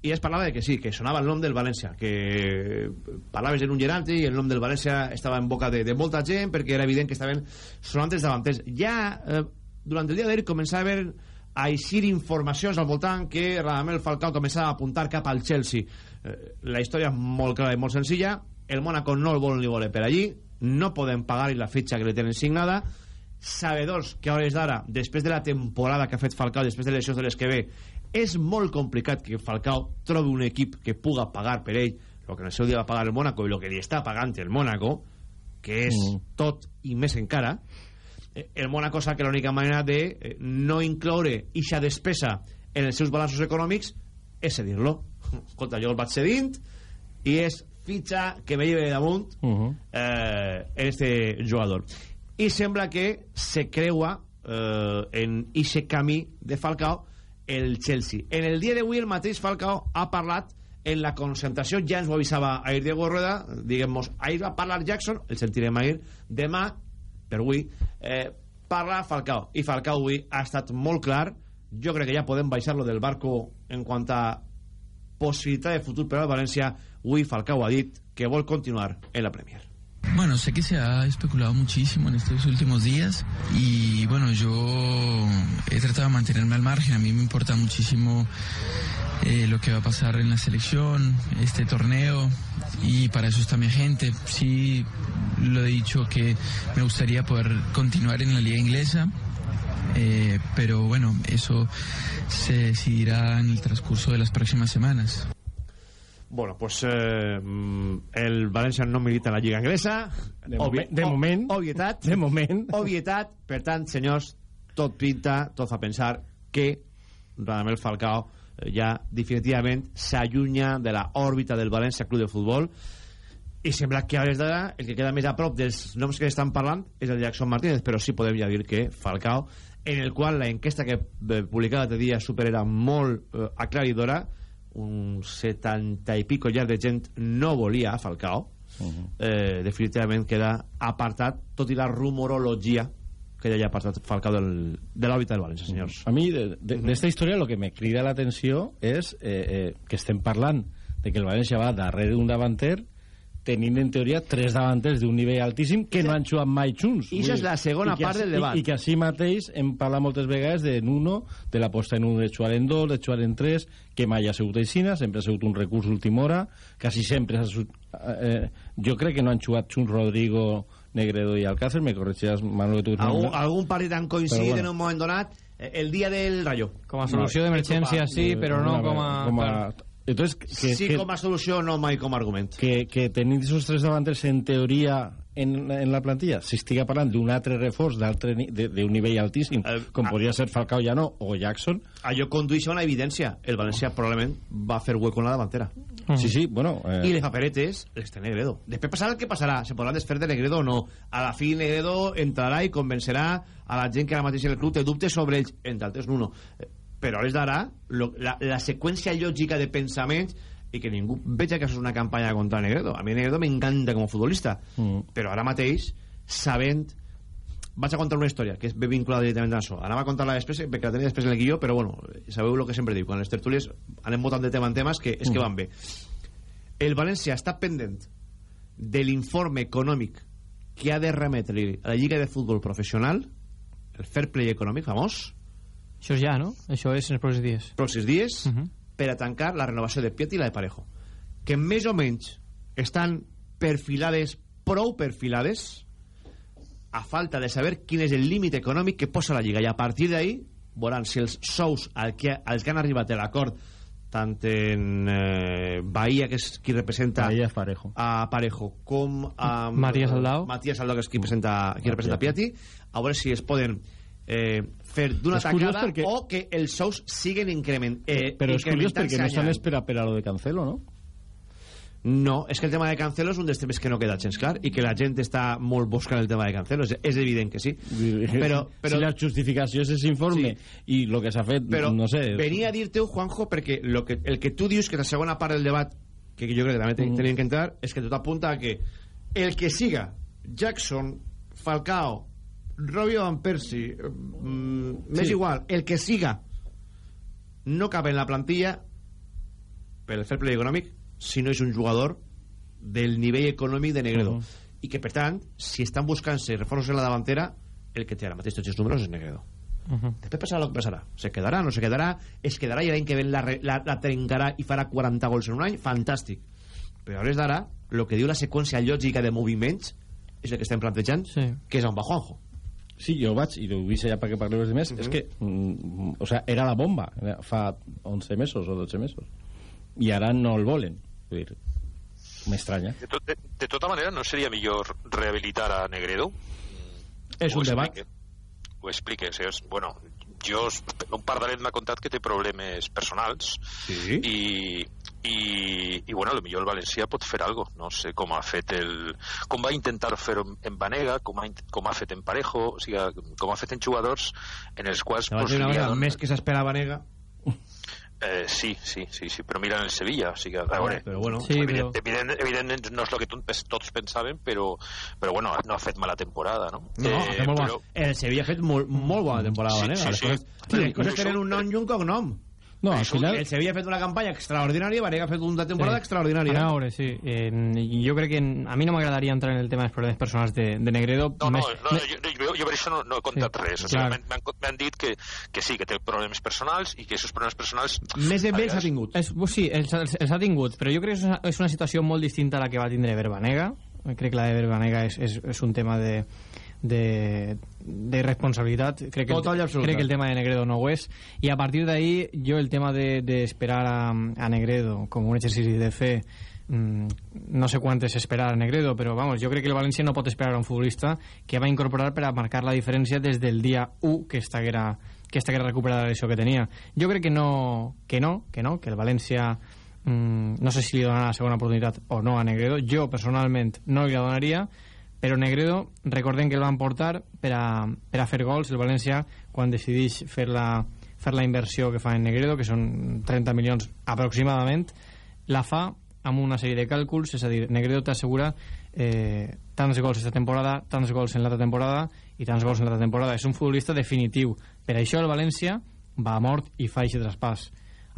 i es parlava de que sí, que sonava el nom del València que parlaves en un gerante i el nom del València estava en boca de, de molta gent perquè era evident que estaven sonant els davanters. Ja eh, durant el dia d'ahir començava a eixir informacions al voltant que Radamel Falcao començava a apuntar cap al Chelsea. Eh, la història és molt clara i molt senzilla. El Mónaco no el vol ni voler per allí. No poden pagar la fitxa que li tenen signada. Sabedors que a hores d'ara, després de la temporada que ha fet Falcao, després de les lesions de les que ve, és molt complicat que Falcao trobi un equip que puga pagar per ell el que en el seu dia va pagar el Mónaco i el que li està pagant el Mónaco, que és Mm. tot i més encara, eh, el Mónaco sap que l'única manera de eh, no incloure ixa despesa en els seus balanços econòmics és cedir-lo. [laughs] Escolta, jo el vaig cedint i és fitxa que me lleve damunt Uh -huh. eh, este jugador i sembla que se creua eh, en ese camí de Falcao el Chelsea. En el dia d'avui el mateix Falcao ha parlat en la concentració. Ja ens ho avisava ahir Diego Rueda. Diguem-nos, ahir va parlar Jackson el sentirem ahir, demà per avui eh, parla Falcao. I Falcao avui ha estat molt clar. Jo crec que ja podem baixar-lo del barco en quant a possibilitat de futur per al València avui Falcao ha dit que vol continuar en la Premier Bueno, sé que se ha especulado muchísimo en estos últimos días y bueno, yo he tratado de mantenerme al margen. A mí me importa muchísimo eh, lo que va a pasar en la selección, este torneo y para eso está mi agente. Sí, lo he dicho que me gustaría poder continuar en la liga inglesa. eh, pero bueno, eso se decidirá en el transcurso de las próximas semanas. Bueno, pues eh, mm, el València no milita en la Lliga Anglesa. De momen- de moment. Obvietat. De moment. Obvietat. Per tant, senyors, tot pinta, tot fa pensar que Radamel Falcao eh, ja definitivament s'allunya de la òrbita del València Club de Futbol i sembla que a hores d'ara el que queda més a prop dels noms que estan parlant és el Jackson Martínez, però sí podem ja dir que Falcao, en el qual la enquesta que eh, publicava l'altre dia Super era molt eh, aclaridora un 70 i pico ja de gent no volia a Falcao eh, definitivament queda apartat tot i la rumorologia que ja hi ha apartat Falcao del, de l'òrbita del València, senyors. A mi, de- de- d'esta història, el que me crida l'atenció és eh, eh, que estem parlant de que el València va darrere d'un davanter tenint en teoria tres davanters d'un nivell altíssim que no han jugat mai junts. I això és la segona I part així- del debat. I, I que així mateix hem parlat moltes vegades de Nuno, de l'aposta en un de jugar en dos, de jugar en tres, que mai ha sigut aixina, sempre ha sigut un recurs d'última hora, quasi sempre ha, su- eh, jo crec que no han jugat Chun Rodrigo, Negredo i Alcácer, me corregiràs, Manolo, que tu... Algun, algun partit han coincidit bueno. en un moment donat eh, el dia del Rayo. Com a solució d'emergència, sí, però no com a... Com a... Entonces, que, sí, que, com a solució, no mai com a argument. que, que tenint esos tres davanters en teoria en, en la plantilla s'estiga parlant d'un altre reforç d'un nivell altíssim com podria ser Falcao ja no o Jackson Allò condueix a una evidència. El València probablement va fer hueco en la davantera. sí, sí, bueno eh, I les paperetes les té Negredo. Després passarà el que passarà. Se podrà desfer de Negredo o no. A la fi Negredo entrarà i convencerà a la gent que ara mateix en el club té dubtes sobre ells, entre altres Nuno. Però a hores d'ara, la, la seqüència lògica de pensaments i que ningú veja que això és una campanya contra Negredo. A mi Negredo m'encanta com a futbolista, mm. però ara mateix, sabent vaig a contar una història que és ben vinculada directament a això anava a contar-la després perquè la tenia després en el guió però bueno, sabeu el que sempre dic quan les tertúlies anem votant de tema en temes que és que Mm. van bé el València està pendent de l'informe econòmic que ha de remetre a la Lliga de Futbol Professional el Fair Play Econòmic famós Això és ja, no? Això és en els pròxims dies. pròxims dies per a tancar la renovació de Piatti i la de Parejo que més o menys estan perfilades prou perfilades a falta de saber quin és el límit econòmic que posa la Lliga i a partir d'ahí veuran si els sous al que, als que han arribat a l'acord tant en eh, Bahia que és qui representa Bahia Parejo. a Parejo com a Matías Aldao. Matías Aldao que és qui, presenta, qui representa Piatti a veure si es poden eh, fer d'una tacada perquè- o que els sous siguen increment, eh, però és curiós perquè no estan espera per a lo de Cancelo, no? No, és que el tema de Cancelo és un dels temes que no queda gens clar i que la gent està molt buscant el tema de Cancelo. És, és evident que sí. Però, [laughs] però, si la justificació és informe i el que s'ha fet, però no sé... venia a dir-te-ho, Juanjo, perquè lo que, el que tu dius, que la segona part del debat, que jo crec que també ten, Mm. tenim que entrar, és que tot apunta a que el que siga Jackson, Falcao, Robbie Van Persie, mm, m'és Sí. igual, el que siga no cap en la plantilla per el fair play econòmic si no és un jugador del nivell econòmic de Negredo. Mhm. I que, per tant, si estan buscant-se reforços en la davantera, el que té ara mateix tots els números és Negredo. Després passarà el que passarà. Se quedarà, no se quedarà, es quedarà i l'any que ve la, la, la trencarà i farà 40 gols en un any, fantàstic. Però a hores d'ara, el que diu la seqüència lògica de moviments és el que estem plantejant, sí. que és on va Juanjo. Sí, jo vaig, i ho vist ja perquè parleu de més, és que, mm, o sea, era la bomba, era fa 11 mesos o 12 mesos. I ara no el volen. Vull dir, m'estranya. De, tot, de, de tota manera, no seria millor rehabilitar a Negredo? És Ho un debat. explique. Ho explique. És, bueno, jo, un pardalet m'ha contat que té problemes personals sí. i, i, i bueno, potser el València pot fer algo no sé com ha fet el com va intentar fer en Vanega com ha, com ha fet en Parejo o sigui, com ha fet en jugadors en els quals pues, ser una donat- més que s'esperava Nega. Eh, sí, sí, sí, sí, però mira en el Sevilla, o sigui, a veure, però bueno. sí, evident, però- evident, evident, no és el que tots, pensaven, però, però bueno, no ha fet mala temporada, no? No, ha fet molt bona. El Sevilla ha fet molt, molt bona temporada, Sí, Vanega. sí, les sí. coses, Sí, les coses tenen un nom i un cognom. No, al final... El Sevilla ha fet una campanya extraordinària i Vanega ha fet una temporada Sí. extraordinària. A veure, sí. Eh, jo crec que a mi no m'agradaria entrar en el tema dels problemes personals de, de Negredo. No, no, més, no, jo, jo, jo per això no, no he contat Sí, res. O sigui, m'han- dit que, que sí, que té problemes personals i que aquests problemes personals... Més de A més ha tingut. És, sí, els, els, els ha tingut, però jo crec que és una, és una situació molt distinta a la que va tindre Verbanega. Crec que la de Verbanega és, és, és un tema de, de, de responsabilitat. Crec que, Total el, crec que el tema de Negredo no ho és. I a partir d'ahí, jo el tema de, de esperar a, a Negredo com un exercici de fe mm, no sé quant és esperar a Negredo, però vamos, jo crec que el València no pot esperar a un futbolista que va incorporar per a marcar la diferència des del dia 1 que estaguera, que estaguera recuperada la lesió que tenia. Jo crec que no, que no, que no, que el València mm, no sé si li donarà la segona oportunitat o no a Negredo. Jo, personalment, no li la donaria, però Negredo, recordem que el van portar per a, per a fer gols. El València, quan decideix fer la, fer la inversió que fa en Negredo, que són 30 milions aproximadament, la fa amb una sèrie de càlculs, és a dir, Negredo t'assegura eh, tants gols aquesta temporada, tants gols en l'altra temporada i tants gols en l'altra temporada. És un futbolista definitiu. Per això el València va a mort i fa aquest traspàs.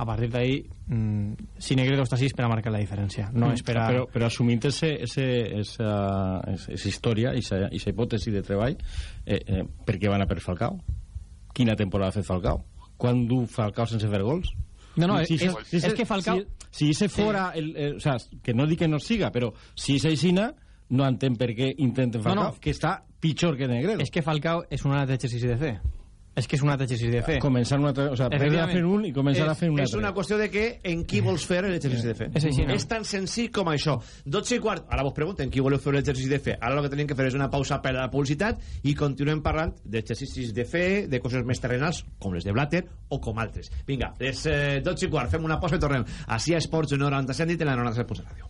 A partir d'ahí, mm, si Negredo està així és per a marcar la diferència. No és per a... Però, però assumint ese, ese, esa, esa història, esa, esa hipòtesi de treball, eh, eh, per què van a per Falcao? Quina temporada ha fet Falcao? Quan du Falcao sense fer gols? No, no, Si- és, si- és, si- és que Falcao... si- si se fora... El, el, o sea, que no di que no siga, però si és aixina, no entenc per què intenten Falcao, No, no. que està pitjor que Negredo. És que Falcao és un altre exercici de fe. És que és un altre exercici de fe. Començar un altre... O sea, perdre a fer un i començar a fer un és altre. una qüestió de que en qui vols fer l'exercici de fe. És així, no? És tan senzill com això. 12 i quart, ara vos pregunten qui voleu fer l'exercici de fe. Ara el que tenim que fer és una pausa per a la publicitat i continuem parlant d'exercicis de fe, de coses més terrenals, com les de Blatter o com altres. Vinga, les eh, 12 i quart, fem una pausa i tornem. Així a Esports 97 i la 97 Ràdio.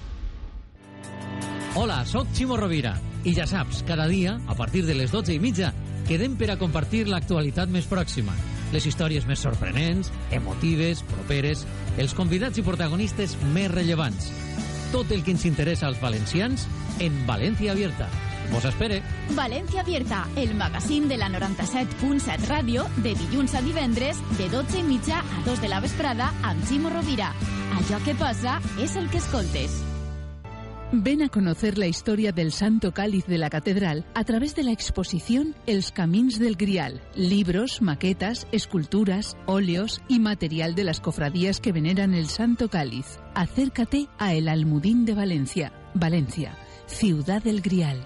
Hola, sóc Ximo Rovira. I ja saps, cada dia, a partir de les 12 i mitja, quedem per a compartir l'actualitat més pròxima. Les històries més sorprenents, emotives, properes, els convidats i protagonistes més rellevants. Tot el que ens interessa als valencians en València Abierta. Vos espere. València Abierta, el magazín de la 97.7 Ràdio, de dilluns a divendres, de 12 i mitja a 2 de la vesprada, amb Ximo Rovira. Allò que passa és el que escoltes. Ven a conocer la historia del Santo Cáliz de la Catedral a través de la exposición Els Camins del Grial, libros, maquetas, esculturas, óleos y material de las cofradías que veneran el Santo Cáliz. Acércate a El Almudín de Valencia. Valencia, ciudad del Grial.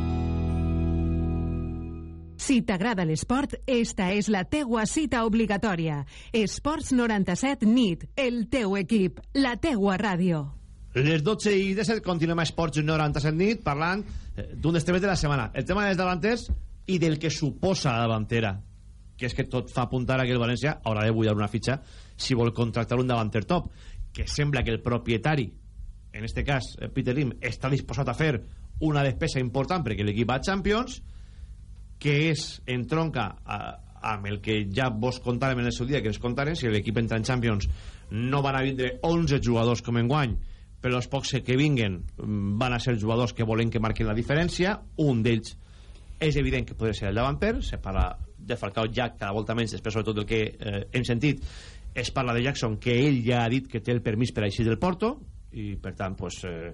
Si t'agrada l'esport, esta és la teua cita obligatòria. Esports 97 NIT, el teu equip, la teua ràdio. Les 12 i 17 continuem a Esports 97 nit parlant eh, d'un dels temes de la setmana. El tema dels davanters i del que suposa la davantera, que és que tot fa apuntar a que el València haurà de bullar una fitxa si vol contractar un davanter top, que sembla que el propietari, en este cas eh, Peter Lim, està disposat a fer una despesa important perquè l'equip va a Champions, que és entronca a, amb el que ja vos contàrem en el seu dia que ens contaren, si l'equip entra en Champions no van a vindre 11 jugadors com en guany però els pocs que vinguen mm, van a ser jugadors que volen que marquin la diferència. Un d'ells és evident que podria ser el davanter se parla de Falcao ja cada volta menys després sobretot el que eh, hem sentit es parla de Jackson que ell ja ha dit que té el permís per així del Porto i per tant pues, eh,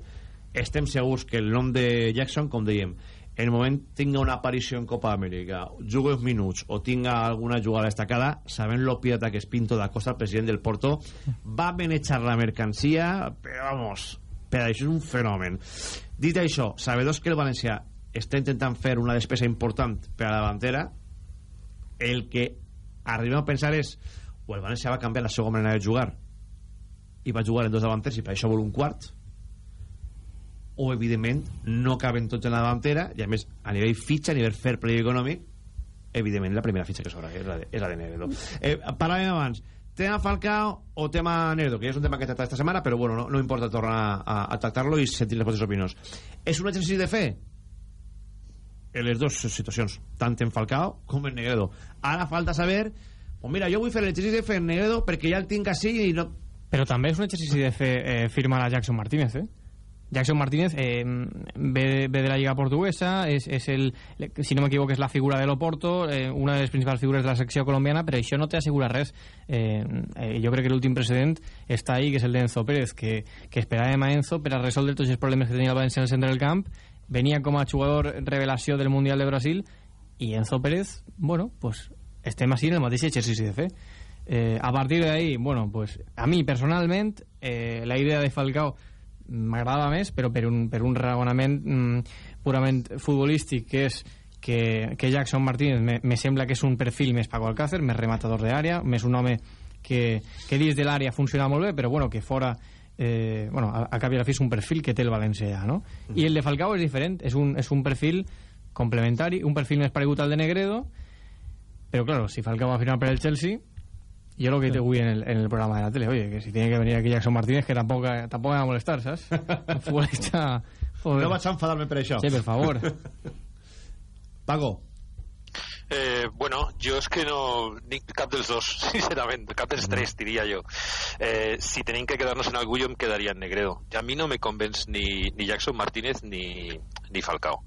estem segurs que el nom de Jackson com dèiem en el moment tinga una aparició en Copa Amèrica, jugui uns minuts o tinga alguna jugada destacada, sabent lo pirata que és Pinto da Costa, el president del Porto, va manejar la mercancia, però vamos, per això és un fenomen. Dit això, sabedors que el València està intentant fer una despesa important per a la davantera, el que arribem a pensar és o el València va canviar la seva manera de jugar i va jugar en dos davanters i per això vol un quart o evidentment no caben tots en la davantera i a més a nivell fitxa, a nivell fair play econòmic evidentment la primera fitxa que s'obre és, la de, és la de Negredo. Eh, parlàvem abans tema Falcao o tema Negredo que és un tema que he tractat esta setmana però bueno, no, no importa tornar a, a tractar-lo i sentir les vostres opinions. És un exercici de fe? En les dues situacions tant en Falcao com en Negredo. Ara falta saber pues mira, jo vull fer l'exercici de fe en Negredo perquè ja el tinc així i no... Però també és un exercici de fer eh, firmar a Jackson Martínez, eh? Jackson Martínez eh, ve, ve de la Lliga Portuguesa, és, és el, si no m'equivoco, és la figura de l'Oporto, eh, una de les principals figures de la secció colombiana, però això no t'assegura res. Eh, eh, jo crec que l'últim precedent està ahí, que és el d'Enzo Pérez, que, que esperàvem a Enzo per a resoldre tots els problemes que tenia el València en el centre del camp, venia com a jugador revelació del Mundial de Brasil, i Enzo Pérez, bueno, pues estem així en el mateix exercici de fe. Eh, a partir d'ahí, bueno, pues a mi personalment, eh, la idea de Falcao m'agradava més, però per un, per un raonament mm, purament futbolístic, que és que, que Jackson Martínez me, me sembla que és un perfil més Paco Alcácer, més rematador d'àrea, més un home que, que dins de l'àrea funciona molt bé, però bueno, que fora eh, bueno, a, a cap i a la fi és un perfil que té el València no? I el de Falcao és diferent, és un, és un perfil complementari, un perfil més paregut al de Negredo, Pero claro, si Falcao va firmar para el Chelsea, yo lo que te voy en el, en el programa de la tele, oye, que si tiene que venir aquí Jackson Martínez, que tampoco, tampoco me va a molestar, ¿sabes? [laughs] Un futbolista... Joder. No vaig a enfadar-me per això. Sí, per favor. Pago. Eh, bueno, jo és que no... Ni cap dels dos, [laughs] sincerament. Cap dels tres, diria jo. Eh, si tenim que quedar-nos en algú, jo em quedaria en Negredo. A mi no me convenç ni, ni Jackson Martínez ni, ni Falcao.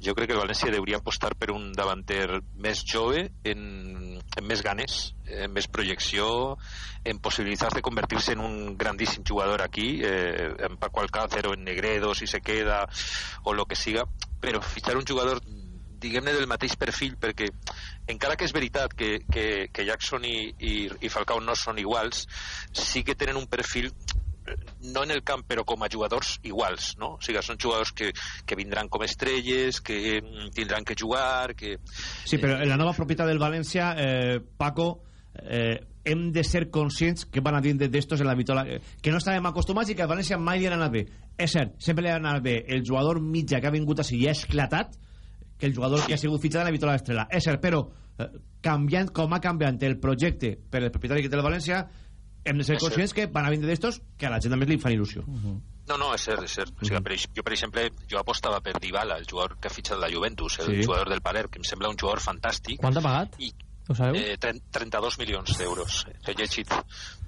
Jo crec que el València hauria apostar per un davanter més jove, en, en més ganes, en més projecció, en possibilitats de convertir-se en un grandíssim jugador aquí, eh, en Paco Alcácer o en Negredo, si se queda, o lo que siga, però fitxar un jugador diguem-ne del mateix perfil perquè encara que és veritat que, que, que Jackson i, i, i Falcao no són iguals sí que tenen un perfil eh, no en el camp però com a jugadors iguals no? o sigui, són jugadors que, que vindran com estrelles que mm, tindran que jugar que... Sí, però en la nova propietat del València eh, Paco eh, hem de ser conscients que van a dir d'estos en la vitola eh, que no estàvem acostumats i que al València mai li han anat bé és cert, sempre li ha anat bé el jugador mitjà que ha vingut així i ha esclatat que el jugador sí. que ha sigut fitxat en la Vitola d'Estrela. És cert, però eh, canviant com ha canviat el projecte per el propietari que té el València, hem de ser És conscients que van a vindre d'estos que a la gent també li fan il·lusió. Uh -huh. No, no, és cert, és cert. O sigui, per, jo, per exemple, jo apostava per Dybala, el jugador que ha fitxat la Juventus, el Sí. jugador del Paler, que em sembla un jugador fantàstic. Quant ha pagat? I, Ho sabeu? eh, 30, 32 milions d'euros. He llegit.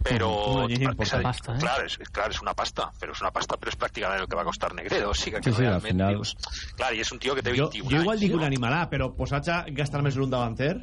Però... Una llei és Pasta, eh? Clar, és, clar, és una pasta, però és una pasta, però és pràcticament el que va costar Negredo. O sigui, que Sí, sí, al realment final- dius... Clar, i és un tio que té Jo, 21 jo igual anys. dic un animalà, però posats a gastar més un davanter,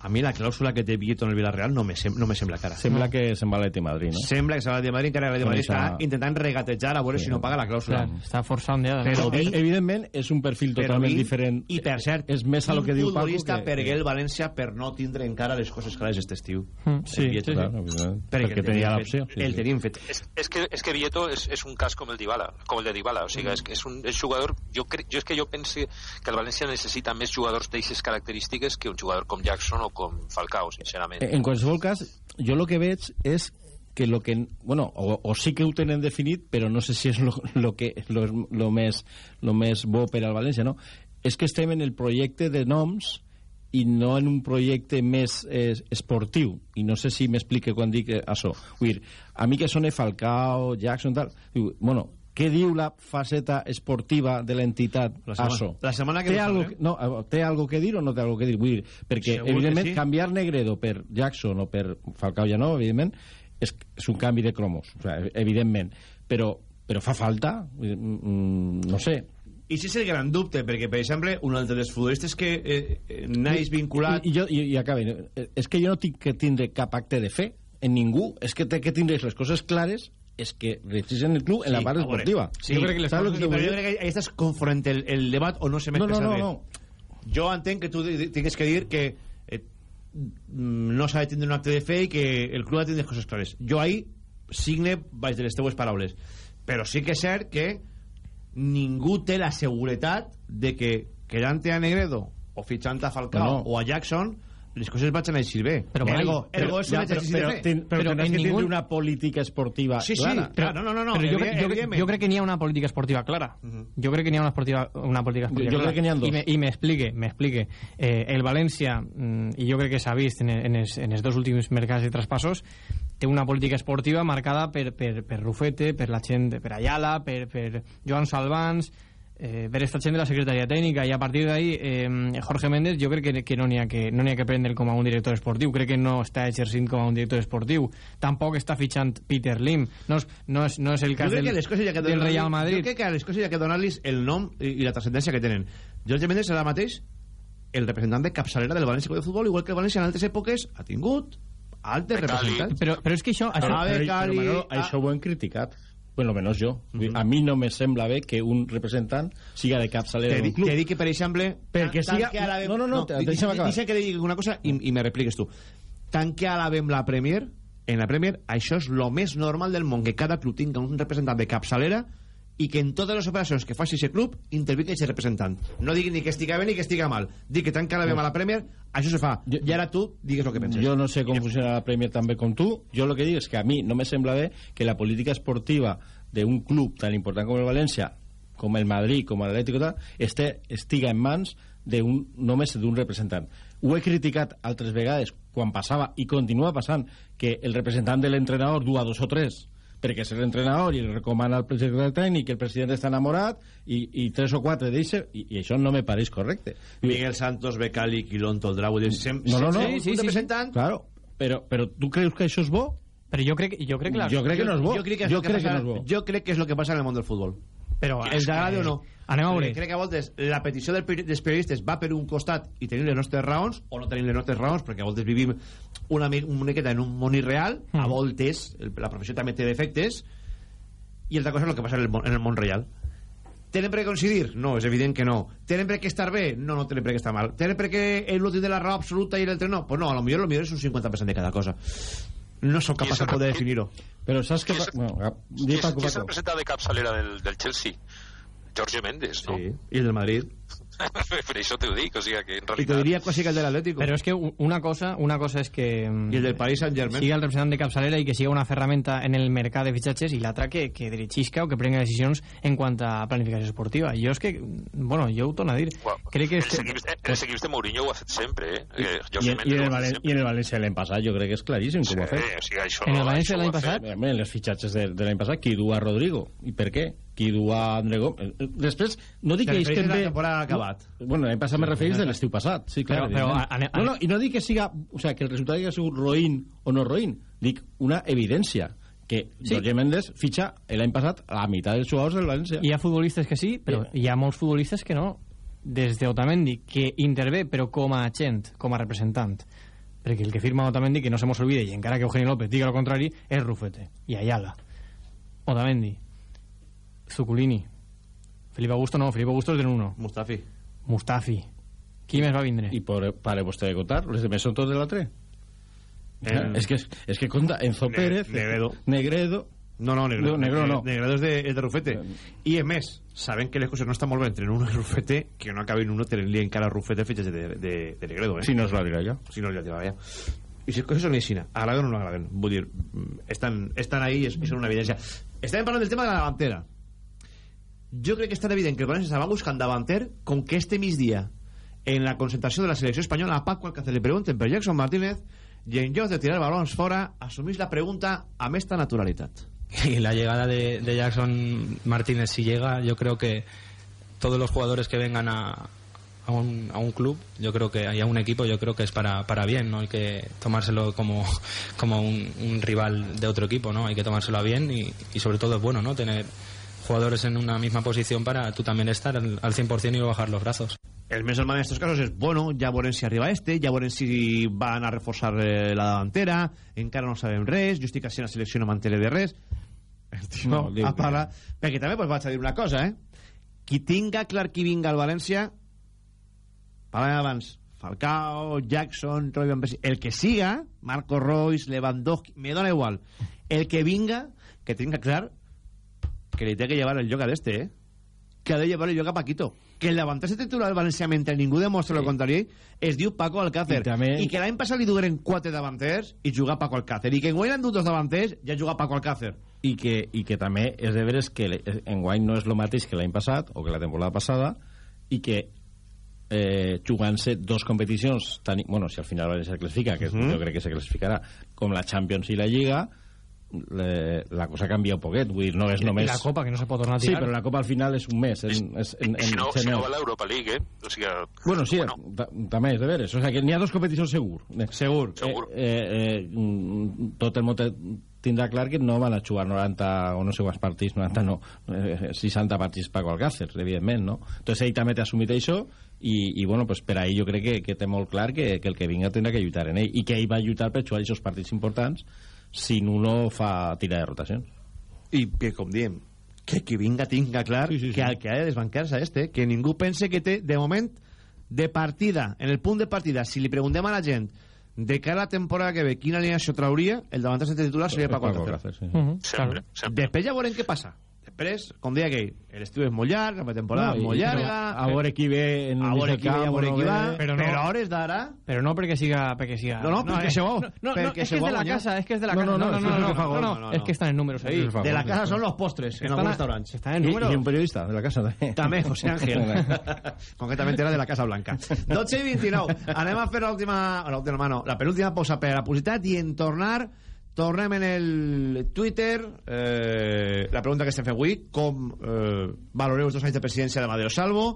a mi la clàusula que té Vieto en el Villarreal no me, sem no me sembla cara. Sembla que se'n va a l'Eti Madrid, no? Sembla que se va de Madrid, encara de Madrid està intentant regatejar a veure Sí. si no paga la clàusula. Clar, està forçant ja. Però, Però vi- evidentment, és un perfil totalment vi- diferent. I per cert, és més a lo que diu Paco futbolista que- per el València per no tindre encara les coses clares aquest estiu. Mm, sí, El Vieto. sí, sí. Clar. Perquè Perquè el tenia l'opció, sí, El tenim fet. És, és, que, és que Vieto és, és un cas com el Dybala, com el de Dybala, o sigui, Mm. és, que és un és jugador... Jo, cre, jo és que jo pense que el València necessita més jugadors d'aixes característiques que un jugador com Jackson o com Falcao, sincerament. En qualsevol cas, jo el que veig és que lo que bueno, o, o sí que ho tenen definit, però no sé si és lo, lo que lo, lo més lo més bo per al València, no? És que estem en el projecte de noms i no en un projecte més eh, esportiu i no sé si m'explique quan dic eh, això vull dir, a mi que sona Falcao Jackson tal, bueno què diu la faceta esportiva de l'entitat La a setmana- això? la setmana que té algo, no, eh, té algo que dir o no té algo que dir? Vull dir, perquè, Segur evidentment, sí. canviar Negredo per Jackson o per Falcao ja no, evidentment, és, és un canvi de cromos, o sea, evidentment. Però, però fa falta? Mm, no sé. I si és el gran dubte, perquè, per exemple, un altre dels futbolistes que eh, eh, naix vinculat... I, i, jo, i, i acabe. Eh, És que jo no tinc que tindre cap acte de fe en ningú. És que té que tindre les coses clares és que registren el club en la Sí, part a veure, esportiva. Sí, Jo crec que les coses lo que però jo crec que ahí estàs confonent el, el debat o no se m'ha No, no, expressat no, bé. Jo entenc que tu tingues que dir que eh, no s'ha de tindre un acte de fe i que el club ha de tindre coses clares. Jo ahí signe baix de les teues paraules. Però sí que és cert que ningú té la seguretat de que quedant a Negredo o fitxant a Falcao No, no. o a Jackson les coses vagin a eixir bé. Però mai. ergo, ergo és un ja, exercici però, de fe. ten- però, tindràs que tindre una política esportiva Sí, sí, clara. clar, no, no, no, no, Però jo, crec- jo, jo crec que n'hi ha una política esportiva clara. Jo crec que n'hi ha una, esportiva, una política esportiva Jo clara. crec que n'hi ha dos. I me, i m'explique, m'explique. Eh, el València, mm, i jo crec que s'ha vist en, en, els, en els dos últims mercats de traspassos, té una política esportiva marcada per, per, per Rufete, per la gent, per Ayala, per, per Joan Salvans, eh, per esta gent de la secretaria tècnica i a partir d'ahí eh, Jorge Méndez jo crec que, que no n'hi ha, que, no n'hi ha que prendre com a un director esportiu crec que no està exercint com a un director esportiu tampoc està fitxant Peter Lim no és, no és, no és el cas del, que les coses ha que del Real Madrid Jo crec que a les coses hi ha que donar-los el nom i, i la transcendència que tenen. Jorge Méndez serà mateix el representant de capçalera del València de Futbol, igual que el València en altres èpoques ha tingut altres representants. però, però és que això, això Però, Ave però, però, Manolo, ah. això ho hem criticat. Bueno, menos jo. A mi no me sembla bé que un representant siga de capçalera Te, d'un di- club. que, per exemple... Perquè siga- alabem- no, no, no, te- di- deixa'm acabar. Deixa que digui una cosa i, i me repliques tu. Tant que alabem la Premier, en la Premier, això és lo més normal del món, que cada club tinga un representant de capçalera i que en totes les operacions que faci aquest club intervingui aquest representant. No digui ni que estiga bé ni que estiga mal. Dic que tant que alabem a la Premier, això se fa. I ara tu digues el que penses. Jo no sé com funciona la Premier també com tu. Jo el que dic és que a mi no me sembla bé que la política esportiva d'un club tan important com el València com el Madrid, com l'Atlético, tal, este, estiga en mans d'un només d'un representant. Ho he criticat altres vegades quan passava i continua passant que el representant de l'entrenador du a dos o tres perquè és l'entrenador i el recomana al secretari tècnic el president està enamorat i, i tres o quatre deixa i, i això no me pareix correcte. Miguel Santos, Becali, Quilón, Toldrau no, no, no, sem, sí, sí, un representant. Claro, però, però tu creus que això és bo? Però jo crec, jo crec, la... jo crec que no és bo. jo crec que, jo que, crec passa, que no és bo. jo crec que és el que passa en el món del futbol però els agrada o no anem a veure crec que a voltes la petició del, dels periodistes va per un costat i tenim les nostres raons o no tenim les nostres raons perquè a voltes vivim una, una miqueta en un món irreal a Mm. voltes el- la professió també té defectes i altra cosa és el que passa en el, món, en el món real tenen per què coincidir? No, és evident que no tenen per què estar bé? No, no tenen per què estar mal tenen per què l'un tindre la raó absoluta i l'altre no? Pues no, a lo millor, lo millor és un 50% de cada cosa no sóc capaç de poder definir-ho però saps que... Bueno, Qui di és, Paco, qui és el Paco. presentant de capçalera del, del Chelsea? Jorge Méndez, no? sí. i el del Madrid per això t'ho dic, o sigui que en i te diria quasi que el de l'Atlético Però és que una cosa, una cosa és que... mm, i el del Paris Saint-Germain siga el representant de capçalera i que siga una ferramenta en el mercat de fitxatges i l'altra que, que dirigisca o que prenga decisions en quant a planificació esportiva. Jo és que, bueno, jo ho torno a dir. Well, Crec que... els, equips, els equips de Mourinho ho ha fet sempre, eh? I, Méndez i, en ho el Valen, sempre. I en el València l'any passat jo crec que és claríssim com ho ha fet. Sí, o sigui, això, En el València l'any passat? En les fitxatges de, de l'any passat, qui du a Rodrigo? I per què? Qui du a André Gómez? Eh, Després, no dic que estem a la temporada acabat. Bueno, l'any passat me referís de l'estiu passat, sí, clar. Però- però, no, no, I no dic que siga... O sea, que el resultat hagi sigut roïn o no roïn. Dic una evidència que Sí. Roger Méndez fitxa l'any passat a la meitat dels jugadors del València. Hi ha futbolistes que sí, però hi ha molts futbolistes que no. Des d'Otamendi, que intervé, però com a agent, com a representant. Perquè el que firma Otamendi, que no se mos olvide, i encara que Eugenio López diga el contrari, és Rufete i Ayala. Otamendi, Zuculini, Felipe Augusto no, Felipe Augusto és de l'uno. Mustafi Mustafi. Qui més va vindre? I por, pare vostè de contar, les demés són tots de l'altre. Eh, [laughs] és, que, és que compta Enzo Ne- Pérez, Negredo. Negredo No, no, Negredo, No, Negredo no. Negredo és de, és de Rufete. I, a més, sabent que les coses no estan molt bé entre uno i Rufete, que no acabin uno tenint-li encara a Rufete fitxes de, de, de Negredo, eh? Si no es la dirà ja. Si no, ja te va ja. I si les coses són així, agraden o no agraden. Vull dir, estan, estan ahí i és una evidència. Estàvem parlant del tema de la davantera. Jo crec que és tan evident que el València va buscant davanter com que este migdia en la concentració de la selecció espanyola a Paco Alcácer li pregunten per Jackson Martínez i en lloc de tirar balons fora assumís la pregunta amb esta naturalitat. [laughs] Y la llegada de, de Jackson Martínez, si llega, yo creo que todos los jugadores que vengan a, a, un, a un club, yo creo que hay a un equipo, yo creo que es para, para bien, no hay que tomárselo como, como un, un rival de otro equipo, ¿no? Hay que tomárselo a bien y, y sobre todo es bueno, ¿no? Tener jugadores en una misma posición para tú también estar al, al 100% y no bajar los brazos. El més normal en estos casos és, bueno, ja veurem si arriba este, ja veurem si van a reforçar eh, la davantera, encara no sabem res, jo estic així en la selecció no m'enteré de res. El tio No, a que- parlar... Perquè també pues, vaig a dir una cosa, eh? Qui tinga clar qui vinga al València, parlàvem abans, Falcao, Jackson, Roy Van Persie, el que siga, Marco Royce, Lewandowski, me dona igual. El que vinga, que tinga clar que li té que llevar el lloc a d'este, eh? que ha de llevar el lloc a Paquito. Que el davanter titular del València, mentre ningú demostra sí. el contrari, es diu Paco Alcácer. I també- I que l'any passat li dugueren quatre davanters i jugar Paco Alcácer. I que enguany han dut dos davanters ja jugar Paco Alcácer. i que, i que també és de veres que le- enguany no és el mateix que l'any passat o que la temporada passada i que eh, jugant-se dos competicions tan, bueno, si al final València se classifica que uh -huh. jo crec que se classificarà com la Champions i la Lliga le, la cosa canvia un poquet vull dir, no és I només la Copa, que no se pot tornar a sí, tirar. però la Copa al final és un mes en, és, en, I si no, en si no va a l'Europa League, eh? O sigui, Bueno, sí, ta- també és de veres. O sea, que n'hi ha dos competicions segur. Segur. Segur. Eh, eh, eh, mm, tot el món te- tindrà clar que no van a jugar 90 o no sé quants partits, 90 no, eh, 60 partits Paco Alcácer, evidentment, no? Entonces ell també té assumit això i, i bueno, pues per ahí jo crec que, que té molt clar que, que el que vinga tindrà que lluitar en ell i que ell va lluitar per jugar aquests partits importants si no fa tira de rotacions. I que, com diem, que qui vinga tinga clar sí, sí, sí. que el que ha de desbancar-se a este, que ningú pense que té, de moment, de partida, en el punt de partida, si li preguntem a la gent de cara a la temporada que ve quina alineació trauria, el davanter de titular seria Paco Alcácer. sí. Uh -huh, sempre, sempre. Després ja veurem què passa. Pres, com deia que l'estiu és molt llarg, la temporada No, és molt i- llarga... a veure qui ve en a veure qui ve, a camp, veure no qui va, però, Però no- a hores d'ara... Però no perquè siga... Perquè siga No, no, perquè eh, se va- No, no, perquè no, se és que és de la guanyar. casa, és que és de la No, casa. no, No, no, no, no, no, no, és que estan en números ahí. De la casa són los postres, en alguns a- restaurants. estan en I, números. I un periodista de la casa també. També, José [laughs] Ángel. [laughs] Concretament era de la Casa Blanca. 12 i 29. Anem a fer l'última... L'última, mano, la penúltima pausa per a la publicitat i en tornar tornem en el Twitter eh, la pregunta que estem fent avui com eh, valoreu els dos anys de presidència d'Amadeo Salvo?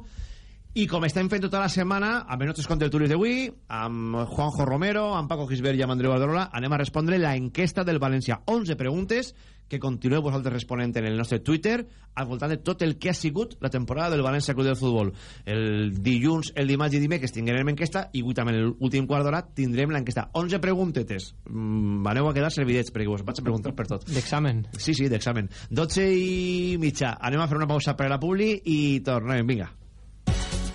I com estem fent tota la setmana amb els nostres contertulis d'avui amb Juanjo Romero, amb Paco Gisbert i amb Andreu Alderola anem a respondre la enquesta del València. 11 preguntes que continueu vosaltres responent en el nostre Twitter al voltant de tot el que ha sigut la temporada del València Club de Futbol el dilluns, el dimarts i dimecres tindrem enquesta i avui també en l'últim quart d'hora tindrem l'enquesta 11 preguntetes mm, aneu a quedar servidets perquè us vaig a preguntar per tot D'examen. Sí, sí, d'examen. 12 i mitja. Anem a fer una pausa per a la publi i tornem. Vinga.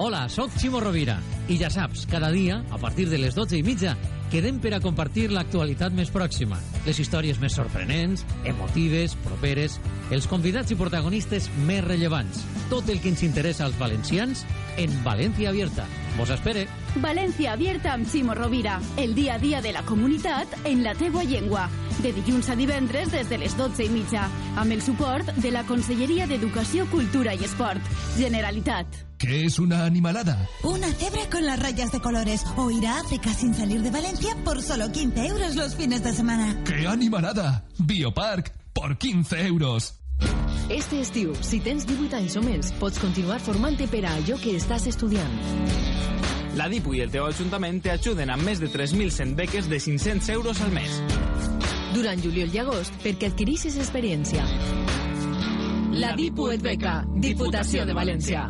Hola, sóc Ximo Rovira. I ja saps, cada dia, a partir de les 12 i mitja, quedem per a compartir l'actualitat més pròxima, les històries més sorprenents, emotives, properes, els convidats i protagonistes més rellevants, tot el que ens interessa als valencians en València Abierta. Vos espere. València Abierta amb Ximo Rovira. El dia a dia de la comunitat en la teua llengua. De dilluns a divendres des de les 12 i mitja. Amb el suport de la Conselleria d'Educació, Cultura i Esport. Generalitat. ¿Qué es una animalada? Una cebra con las rayas de colores o ir a África sin salir de Valencia por solo 15 euros los fines de semana. ¡Qué animalada! Biopark por 15 euros. Este estiu, si tens 18 anys o menys, pots continuar formant-te per a allò que estàs estudiant. La DIPU i el teu Ajuntament t'ajuden amb més de 3.100 beques de 500 euros al mes. Durant juliol i agost, perquè adquirissis experiència. La DIPU et beca, Diputació de València.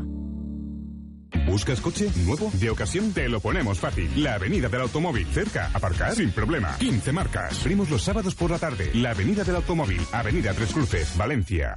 ¿Buscas coche nuevo? De ocasión te lo ponemos fácil. La Avenida del Automóvil. Cerca. Aparcar sin problema. 15 marcas. Abrimos los sábados por la tarde. La Avenida del Automóvil. Avenida Tres Cruces. Valencia.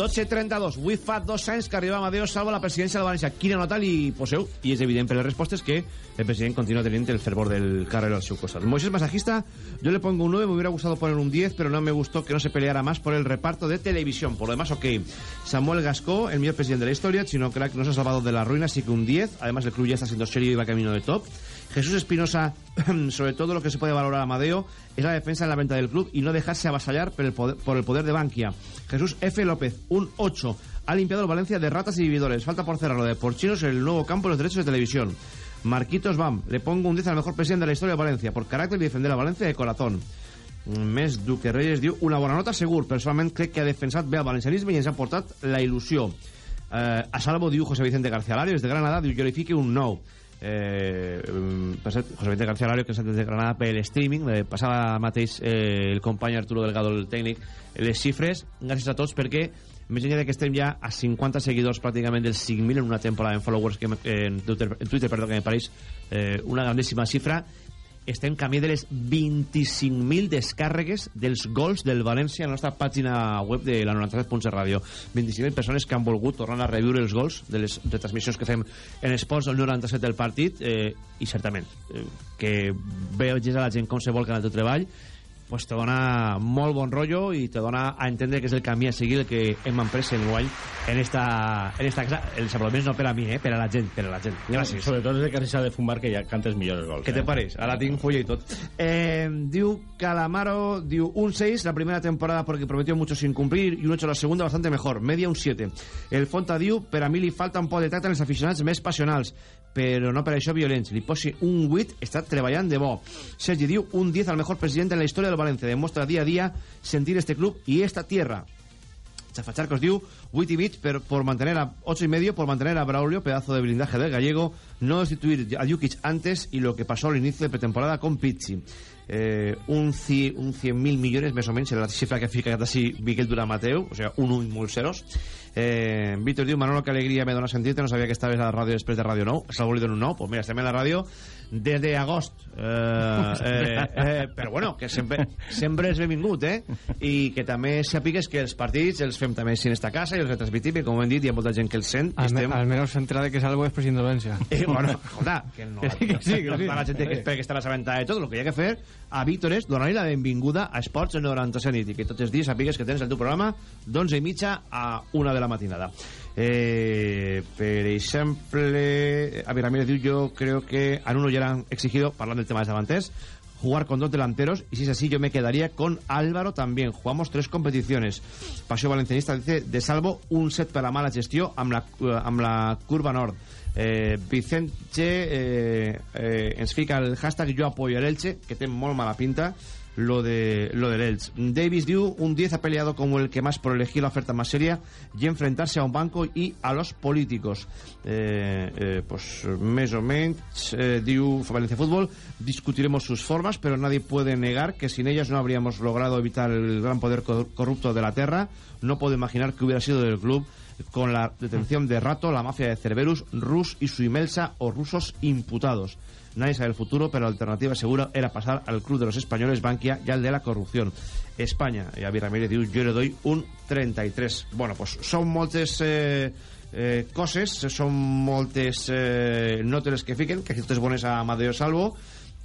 12.32. Avui fa dos anys que arriba Amadeo Salvo a la presidència de València. Quina nota li poseu? I és evident per les respostes que el president continua tenint el fervor del carrero al seu costat. Moisés Masajista, yo le pongo un 9, me hubiera gustado poner un 10, pero no me gustó que no se peleara más por el reparto de televisión. Por lo demás, ok. Samuel Gascó, el mejor presidente de la historia, Chino Crack no se ha salvado de la ruina, así que un 10. Además, el club ya está siendo serio y va camino de top. Jesús Espinosa, [clears throat] sobre todo lo que se puede valorar a Amadeo es la defensa en la venta del club y no dejarse avasallar por el poder, de Bankia. Jesús F. López, un 8. Ha limpiado el Valencia de ratas y vividores. Falta por cerrarlo de porchinos en el nuevo campo de los derechos de televisión. Marquitos Bam, le pongo un 10 al mejor presidente de la historia de Valencia, por carácter y defender a Valencia de corazón. Més Duque Reyes diu una bona nota segur, personalment crec que ha defensat bé el valencianisme i ens ha portat la il·lusió eh, a salvo diu José Vicente García Lario des de Granada, diu jo un 9 eh, cert, José Vicente García Lario que és des de Granada per streaming. Eh, passava mateix eh, el company Arturo Delgado el tècnic, les xifres. Gràcies a tots perquè més enllà que estem ja a 50 seguidors pràcticament dels 5.000 en una temporada en followers que, me- en, Twitter, en Twitter perdó, que me pareix eh, una grandíssima xifra estem camí de les 25.000 descàrregues dels gols del València a la nostra pàgina web de la 97.7 Ràdio. 25.000 persones que han volgut tornar a reviure els gols de les retransmissions que fem en esports del 97 del partit eh, i certament eh, que veus a la gent com se volca en el teu treball pues te dona molt bon rotllo i te dona a entendre que és el camí a seguir el que hem emprès en guany en esta, en esta casa. Els aplaudiments no per a mi, eh? per a la gent, per a la gent. Gràcies. Sobretot des de que s'ha de fumar que ja cantes millor els gols. ¿Qué te eh? pareix? Ara tinc fulla i tot. Eh, diu Calamaro, diu un 6 la primera temporada porque prometió mucho sin cumplir y un 8 la segunda bastante mejor, media un 7. El Fonta diu, per a mi li falta un poc de tacte en els aficionats més passionals, però no per això violents. Li posi un 8, està treballant de bo. Sergi diu, un 10 al mejor presidente en la historia del Valencia. Demuestra día a día sentir este club y esta tierra. Chafacharcos diu 8 y mig per, por mantener a 8 y medio por mantener a Braulio, pedazo de blindaje del gallego, no destituir a Jukic antes y lo que pasó al inicio de pretemporada con Pizzi. Eh, un, ci, un 100.000 millones més o menys la xifra que ha ficat així Miquel Dura Mateu, o sigui, un 1 i molt ceros eh, Víctor diu, Manolo, que alegria me dona sentir-te, no sabia que estaves a la ràdio després de Ràdio 9 s'ha volit en un 9, pues mira, estem en la ràdio des d'agost eh, eh, eh, però bueno, que sempre sempre és benvingut, eh i que també sàpigues que els partits els fem també sin esta casa i els retransmitim i com hem dit, hi ha molta gent que els sent Al, estem... al menos se entera de que Salvo es presidente de Valencia. [laughs] Eh, bueno, escolta, que no, Que [laughs] sí, que sí, que sí. toda la gent que espera que està assabentada de tot, el que hi ha que fer a Víctor és donar-li la benvinguda a Esports 97 nit i que tots els dies sàpigues que tens el teu programa d'11 i mitja a una de la matinada. Eh, per exemple, a Ramírez diu, yo creo que a uno ya le han exigido, hablando del tema de davanters, jugar con dos delanteros y si es así yo me quedaría con Álvaro también. Jugamos tres competiciones. Paseo Valencianista dice, de salvo un set per la mala gestió amb la, eh, amb la curva nord. Eh, Vicente eh, eh, ens fica el hashtag yo apoyo el Elche, que té molt mala pinta lo de lo del Elche. Davis diu, un 10 ha peleado como el que más por elegir la oferta más seria y enfrentarse a un banco y a los políticos. Eh, eh, pues més o diu Valencia Fútbol, discutiremos sus formas, pero nadie puede negar que sin ellas no habríamos logrado evitar el gran poder cor- corrupto de la Terra. No puedo imaginar que hubiera sido del club con la detención de Rato, la mafia de Cerberus, Rus y su Imelsa o rusos imputados. Nadie sabe el futuro, pero la alternativa segura era pasar al club de los españoles, Bankia y al de la corrupción. España, y Javier Ramírez diu, yo le doy un 33. Bueno, pues son moltes eh, eh, coses, són moltes eh, notes que fiquen, que totes bones a Amadeo Salvo,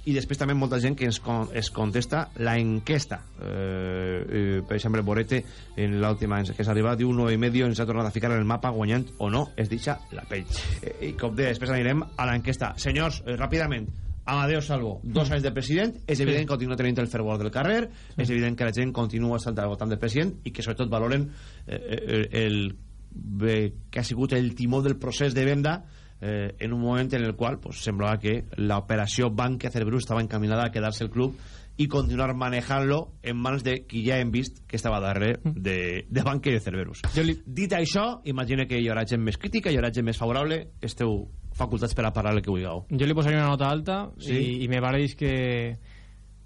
i després també molta gent que ens con es contesta la enquesta eh, eh, per exemple Borete en l'última que s'ha arribat diu 9 i medio ens ha tornat a ficar en el mapa guanyant o no es deixa la pell eh, i com deia després anirem a l'enquesta senyors, eh, ràpidament Amadeo Salvo, dos anys de president és evident que continua tenint el fervor del carrer és evident que la gent continua saltant votant del president i que sobretot valoren eh, eh, el, eh, que ha sigut el timó del procés de venda eh, en un moment en el qual pues, semblava que la operació Banca Cerberus estava encaminada a quedar-se el club i continuar manejant-lo en mans de qui ja hem vist que estava darrere de, de Banca i de Cerberus. li... Dit això, imagina que hi haurà gent més crítica, hi haurà gent més favorable, esteu facultats per a parlar el que vulgueu. Yo le posaría una nota alta Sí. y, y me pareix que...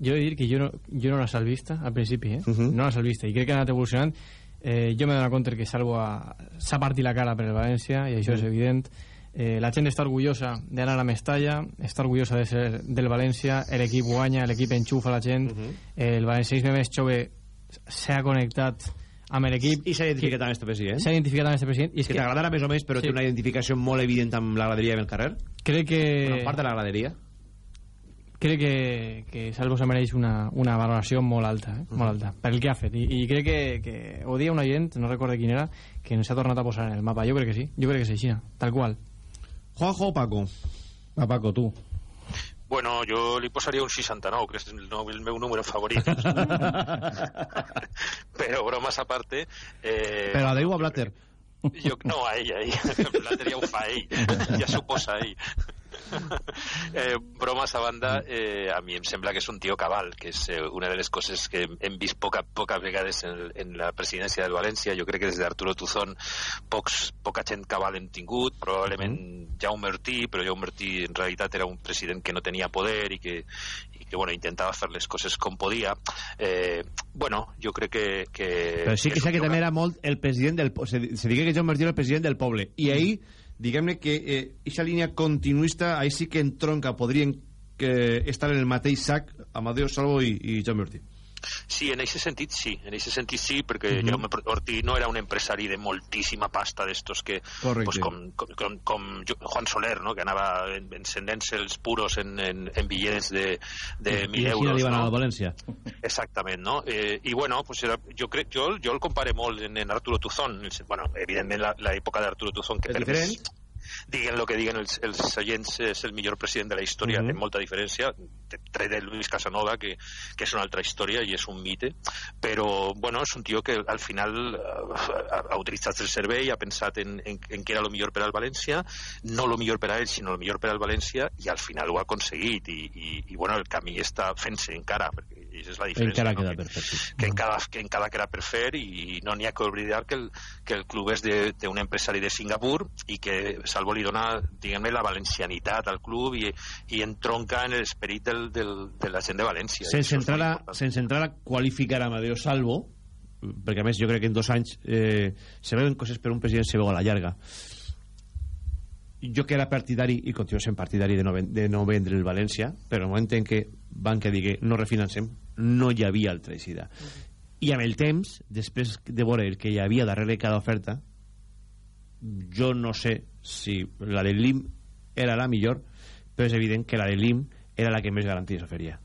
Yo he de dir que yo no, yo no era salvista al principi, eh? No era salvista, i crec que ha anat evolucionant. Eh, jo m'he donat compte que Salvo ha- s'ha partit la cara per el València, i això Mm. és evident. Eh, la gent està orgullosa d'anar a Mestalla, està orgullosa de ser del València, l'equip guanya, l'equip enxufa la gent, eh, el valencianisme més jove s'ha connectat amb l'equip. I s'ha identificat amb este president. S'ha identificat amb este president. I és que t'agradarà més o menys, però Sí. té una identificació molt evident amb la graderia i amb el carrer. Crec que... Bueno, part de la graderia. crec que, que Salvo se mereix una, una valoració molt alta, eh? molt alta, per el que ha fet. I, i crec que, que ho dia un agent, no recordo quin era, que ens ha tornat a posar en el mapa. Jo crec que sí, jo crec que sí, així, tal qual. Juanjo o Paco? A Paco, tu. Bueno, jo li posaria un 69, que és el, no, el meu número favorit. [laughs] Però, bromes a parte... Eh, Però adeu a Blatter. Jo, no, a ell, a ell. [laughs] Blatter ja ho fa ell. Ja s'ho posa ell. [laughs] eh, bromes a banda, eh, a mi em sembla que és un tio cabal, que és eh, una de les coses que hem, vist poca, poques vegades en, en la presidència del València. Jo crec que des d'Arturo Tuzón pocs, poca gent cabal hem tingut, probablement Jaume Ortí, però Jaume Ortí en realitat era un president que no tenia poder i que, i que bueno, intentava fer les coses com podia. Eh, bueno, jo crec que... que Però sí que que tio també era molt el president del... Se, se digui que John Martí era el president del poble. I ahir, diguem-ne que eh, eixa línia continuista, ahí sí que entronca, podrien que estan en el mateix sac Amadeo Salvo i, i Jaume Ortí. Sí, en aquest sentit sí, en aquest sentit sí, perquè Mhm. Jaume Ortí no era un empresari de moltíssima pasta d'estos que, Correcte. pues, com, com, com, Juan Soler, no? que anava en- encendent-se els puros en, en, en bitllets de, de I 1.000 així euros. van no? al València. Exactament, no? Eh, I bueno, pues era, jo, crec, jo, jo el compare molt en, en Arturo Tuzón. El- Bueno, evidentment la- l'època d'Arturo Tuzón, que És per diferent. més diguen el que diguen els, els agents és el millor president de la història, Mhm. té molta diferència. Tret de Luis Casanova que, que és una altra història i és un mite. Però bueno, és un tio que al final eh, ha, ha utilitzat el servei ha pensat en, en, en què era el millor per al València no el millor per a ell sinó el millor per al València i al final ho ha aconseguit. I, i, i bueno, el camí està fent-se encara perquè això és la diferència Encara no? queda que, per fer, sí. que encara, que encara queda per fer i no n'hi ha que oblidar que el, que el club és de- d'un empresari de Singapur i que Salvo li dona diguem-ne la valencianitat al club i, i entronca en l'esperit del, del, de la gent de València sense entrar, a, sense entrar a qualificar a Amadeo Salvo perquè a més jo crec que en dos anys eh, se veuen coses per un president se veu a la llarga jo que era partidari i continuo sent partidari de no, de no vendre el València però el moment en què banca digui no refinancem no hi havia altra eixida i amb el temps després de veure el que hi havia darrere cada oferta jo no sé si la de l'IM era la millor però és evident que la de l'IM era la que més garanties oferia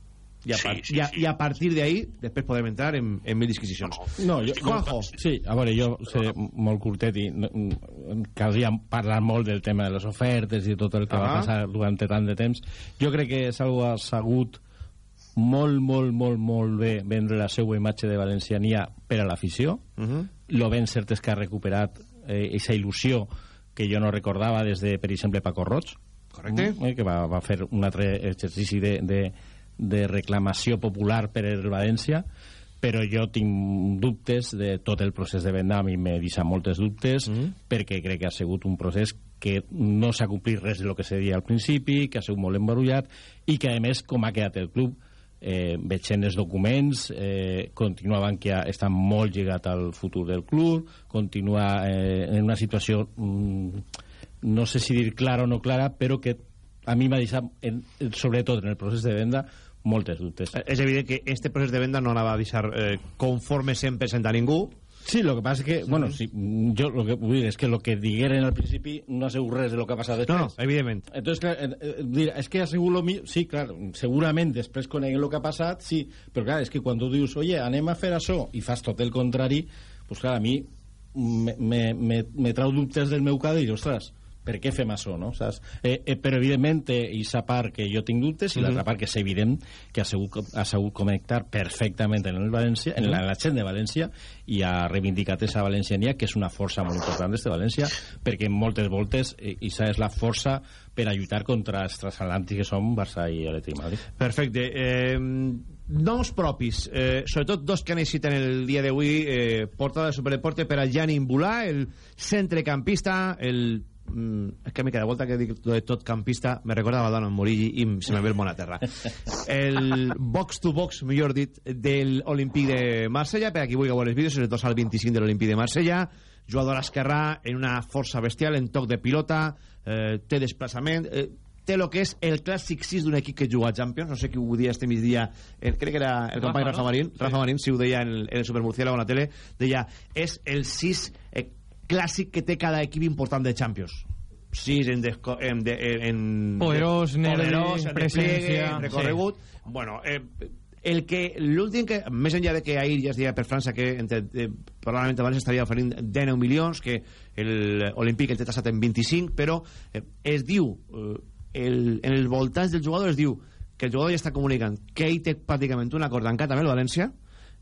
i a, Sí, par sí, i a, i a partir d'ahí després podem entrar en, en mil disquisicions No, jo, Juanjo Sí, a veure, jo seré molt curtet i no, caldria parlar molt del tema de les ofertes i tot el que Ah. va passar durant tant de temps. Jo crec que algo ha sabut molt, molt, molt, molt bé vendre la seva imatge de valenciania per a l'afició. uh -huh. Lo ben cert és que ha recuperat eh, il·lusió que jo no recordava des de, per exemple, Paco Roig. Correcte. Eh, que va, va fer un altre exercici de, de, de reclamació popular per el València però jo tinc dubtes de tot el procés de venda, a mi m'he deixat moltes dubtes, mm. perquè crec que ha sigut un procés que no s'ha complit res del que se deia al principi, que ha sigut molt embarullat, i que, a més, com ha quedat el club, eh, veient els documents, eh, continuaven que està molt lligat al futur del club, continua eh, en una situació, mm, no sé si dir clara o no clara, però que a mi m'ha deixat, en, sobretot en el procés de venda, moltes dubtes. és evident que este procés de venda no anava a deixar eh, conforme 100% a ningú Sí, lo que pasa es que, bueno, sí, yo lo que vull dir és que lo que digueren al principi no ha sigut res de lo que ha passat després. No, no, evidentment. Entonces, clar, eh, eh, dir, és que ha sigut lo millor... Sí, clar, segurament després coneguem lo que ha passat, sí, però clar, és que quan tu dius, oye, anem a fer això, i fas tot el contrari, pues clar, a mi me, me, me, me trau dubtes del meu cada i ostres, per què fem això, no? Saps? Eh, eh, però evidentment té aquesta part que jo tinc dubtes i Mhm. l'altra part que és evident que ha sabut, ha sabut connectar perfectament en el València, en la, la gent de València i ha reivindicat aquesta valenciania que és una força molt important d'este València perquè en moltes voltes eh, aquesta és la força per a lluitar contra els transatlàntics que són Barça i Atlètic Madrid. Perfecte. Eh, noms propis, eh, sobretot dos que han eixit en el dia d'avui, eh, portada de Superdeporte per a Gianni Imbulà, el centrecampista, el mm, és que a mi cada volta que dic lo de tot campista me recorda a Badano Morigi i se me ve el món a terra el box to box, millor dit del Olímpic de Marsella per a qui vulgui veure els vídeos, és el dorsal 25 de l'Olímpic de Marsella jugador esquerrà en una força bestial en toc de pilota eh, té desplaçament eh, té el que és el clàssic 6 d'un equip que juga a Champions no sé qui ho dia este migdia eh, crec que era el company Rafa, Rafa no? Marín Sí. Rafa Marín si ho deia en el, en el Supermurciélago a la tele deia és el 6 eh, clàssic que té cada equip important de Champions. 6 en, desco, en, de, en Poderós, nervi, poderós, en despliegue, presència, en recorregut. Bueno, eh, el que l'últim que, més enllà de que ahir ja es deia per França que entre, eh, probablement abans estaria oferint 19 milions que l'Olímpic el té tassat en 25 però eh, es diu eh, el, en els voltants del jugador es diu que el jugador ja està comunicant que ell té pràcticament un acord tancat amb el València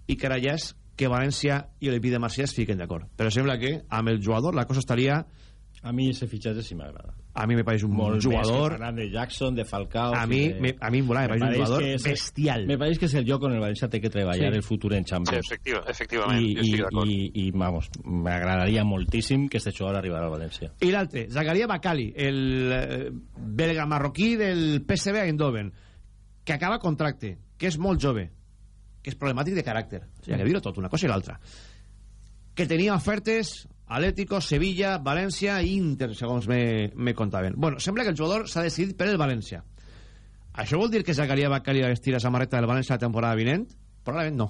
i que ara ja és que València i l'Olímpic de Marsella es fiquen d'acord però sembla que amb el jugador la cosa estaria A mi ese fitxatge sí m'agrada. a mi me pareix un Molt jugador més que Fernández Jackson, de Falcao... A mi- de- me- a mi em volava, me pareix un jugador és- bestial. Me pareix que és el lloc on el València té que treballar Sí. el futur en Sí, Champions. efectiva, efectivament, I, jo i, estic d'acord. i, i, vamos, m'agradaria moltíssim que este jugador arribara al València. I l'altre, Zakaria Bakali, el eh, belga marroquí del PSV Eindhoven, que acaba contracte, que és molt jove, que és problemàtic de caràcter, o sigui, que dir-ho tot, una cosa i l'altra, que tenia ofertes Atlético, Sevilla, València i Inter, segons me, me contaven. Bueno, sembla que el jugador s'ha decidit per el València. Això vol dir que Zacaria Bacali va vestir la samarreta del València la temporada vinent? Probablement no.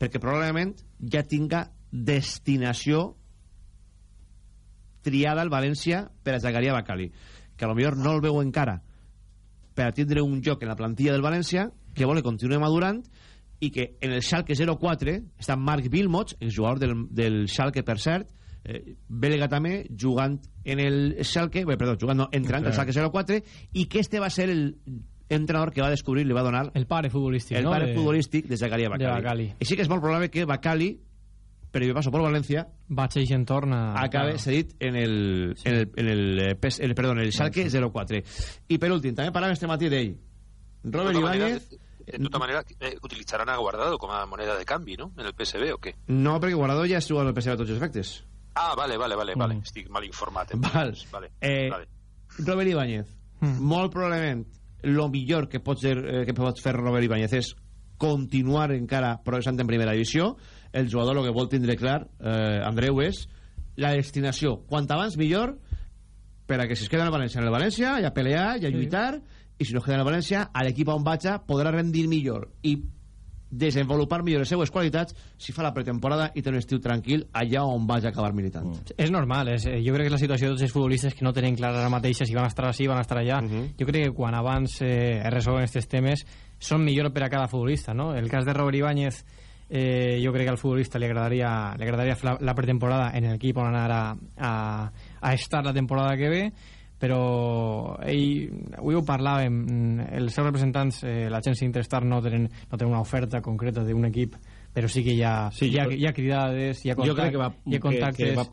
Perquè probablement ja tinga destinació triada al València per a Zacaria Bacali. Que a lo millor no el veu encara per a tindre un lloc en la plantilla del València que vol que continuï madurant i que en el Schalke 04 està Marc Wilmots, el jugador del, del Schalke per cert eh, belga també jugant en el Schalke bé, perdó, jugant no, entrant el Schalke 04 i que este va ser el entrenador que va descobrir, li va donar El pare futbolístic, el no? pare De- futbolístic de Zacaria Bacali. de Bacali. I sí que és molt probable que Bacali, previo paso por València, Vaig a aquest entorn a... acabe cedit en el, en el, en el, eh, el, perdón, el Schalke 04. I per últim, també parlàvem este matí d'ell. Robert de tota manera, Ibáñez, de tota manera, eh, utilizarán a Guardado como moneda de cambio, ¿no? En el PSB o qué? no, perquè Guardado ja és jugador del PSV a tots els efectes. Ah, vale, vale, vale, vale. Mm. Estic mal informat. Val. entonces. Vale. Eh, vale. Robert Ibáñez, molt probablement lo millor que pot, ser, eh, que pot fer Robert Ibáñez és continuar encara progressant en primera divisió el jugador el que vol tindre clar eh, Andreu és la destinació quant abans millor per a que si es queda en el València en el València i a pelear i a lluitar i si no queda en el València a l'equip on vaja podrà rendir millor i desenvolupar millor les seues qualitats si fa la pretemporada i té un estiu tranquil allà on vaja acabar militant És normal, és, eh, jo crec que és la situació de tots els futbolistes que no tenen clar ara mateix si van estar així, van estar allà. Jo crec que quan abans eh, es resolen aquests temes són millor per a cada futbolista, no? El cas de Robert Ibáñez eh, jo crec que al futbolista li agradaria, li agradaria la, la pretemporada en l'equip on anar a, a, a estar la temporada que ve però ell, avui ho parlàvem els seus representants eh, l'agència Interstar no tenen, no tenen una oferta concreta d'un equip però sí que hi ha, Sí, hi ha, jo- hi ha cridades hi ha, jo contact, crec que va, hi ha contactes que, que, va,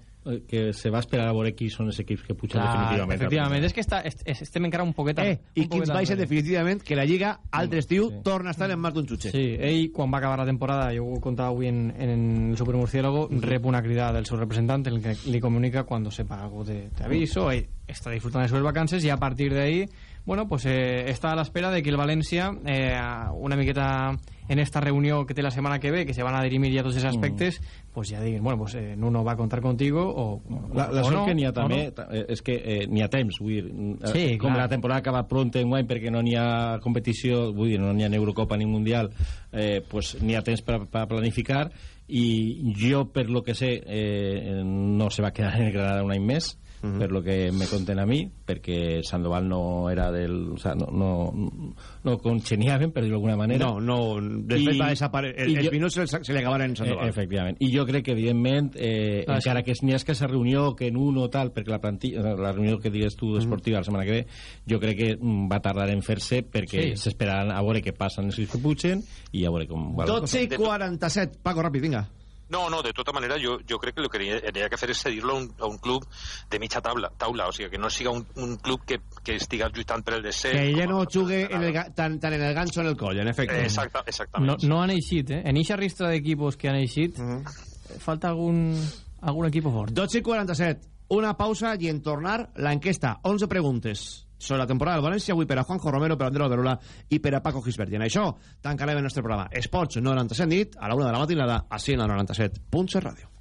que se va esperar a veure qui són els equips que pugen definitivament efectivament, és que està, est- est- estem encara un poquet eh, i quins baixen definitivament que la Lliga altre estiu torna a estar en mar d'un xutxe Sí, ell quan va acabar la temporada, jo ho contava avui en, en el Supermurciélago, rep una cridada del seu representant en el que li comunica cuando sepa algo de, de aviso, ell està disfrutando de sus vacances y a partir de ahí, bueno, pues eh, está a la espera de que el Valencia, eh, una miqueta en esta reunió que té la setmana que ve, que se van a dirimir ja tots els aspectes, pues ja diguin, bueno, pues eh, Nuno va a contar contigo o, La, la o sort no, que n'hi ha també no. eh, és que eh, n'hi ha temps vull dir, eh, Sí, com clar. la temporada acaba pront en guany perquè no n'hi ha competició vull dir, no n'hi ha Eurocopa ni Mundial eh, pues n'hi ha temps per, per planificar i jo per lo que sé eh, no se va quedar en el Granada un any més Per lo que me conten a mi perquè Sandoval no era del o sea, no, no, no congeniaven per dir-ho d'alguna manera No, no, després va desaparèixer. El- els minuts se, se li acabaren en Sandoval. Eh, efectivament. I jo crec que, evidentment, eh, Ah, encara sí. que n'hi ha aquesta reunió, que en un o tal, perquè la plantilla, la reunió que digues tu esportiva la setmana que ve, jo crec que mm, va tardar en fer-se perquè Sí. s'esperaran a veure què passa en els que pugen i a veure com... va la 12 i cosa. 47. Paco, ràpid, vinga. No, no, de tota manera yo, yo creo que lo que tenía que hacer es cedirlo a un, a un club de mitja taula, taula, o sea, que no siga un, un club que, que estiga lluitant per el descens. Que ella no jugue en el, tan, tan en el gancho en el coll, en efecte. Exacta, No, exactament. no han eixit, eh? En eixa ristra d'equipos que han eixit, falta algun, algun equipo fort. 12 i 47. Una pausa i en tornar la enquesta. 11 preguntes sobre la temporada del València, avui per a Juanjo Romero, per a Andreu Alberola i per a Paco Gisbert. I en això tancarem el nostre programa. Esports 97 nit, a la una de la matinada, la 97.7 Ràdio.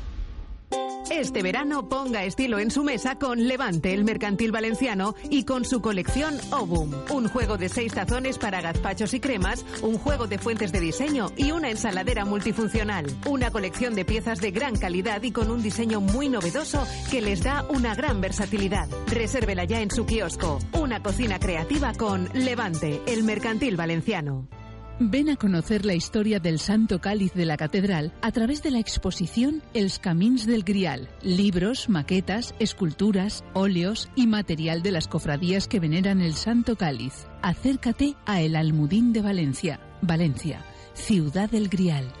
Este verano ponga estilo en su mesa con Levante, el mercantil valenciano, y con su colección Obum. Un juego de seis tazones para gazpachos y cremas, un juego de fuentes de diseño y una ensaladera multifuncional. Una colección de piezas de gran calidad y con un diseño muy novedoso que les da una gran versatilidad. Resérvela ya en su kiosco. Una cocina creativa con Levante, el mercantil valenciano. Ven a conocer la historia del Santo Cáliz de la Catedral a través de la exposición Els Camins del Grial. Libros, maquetas, esculturas, óleos y material de las cofradías que veneran el Santo Cáliz. Acércate a El Almudín de Valencia. Valencia, ciudad del Grial.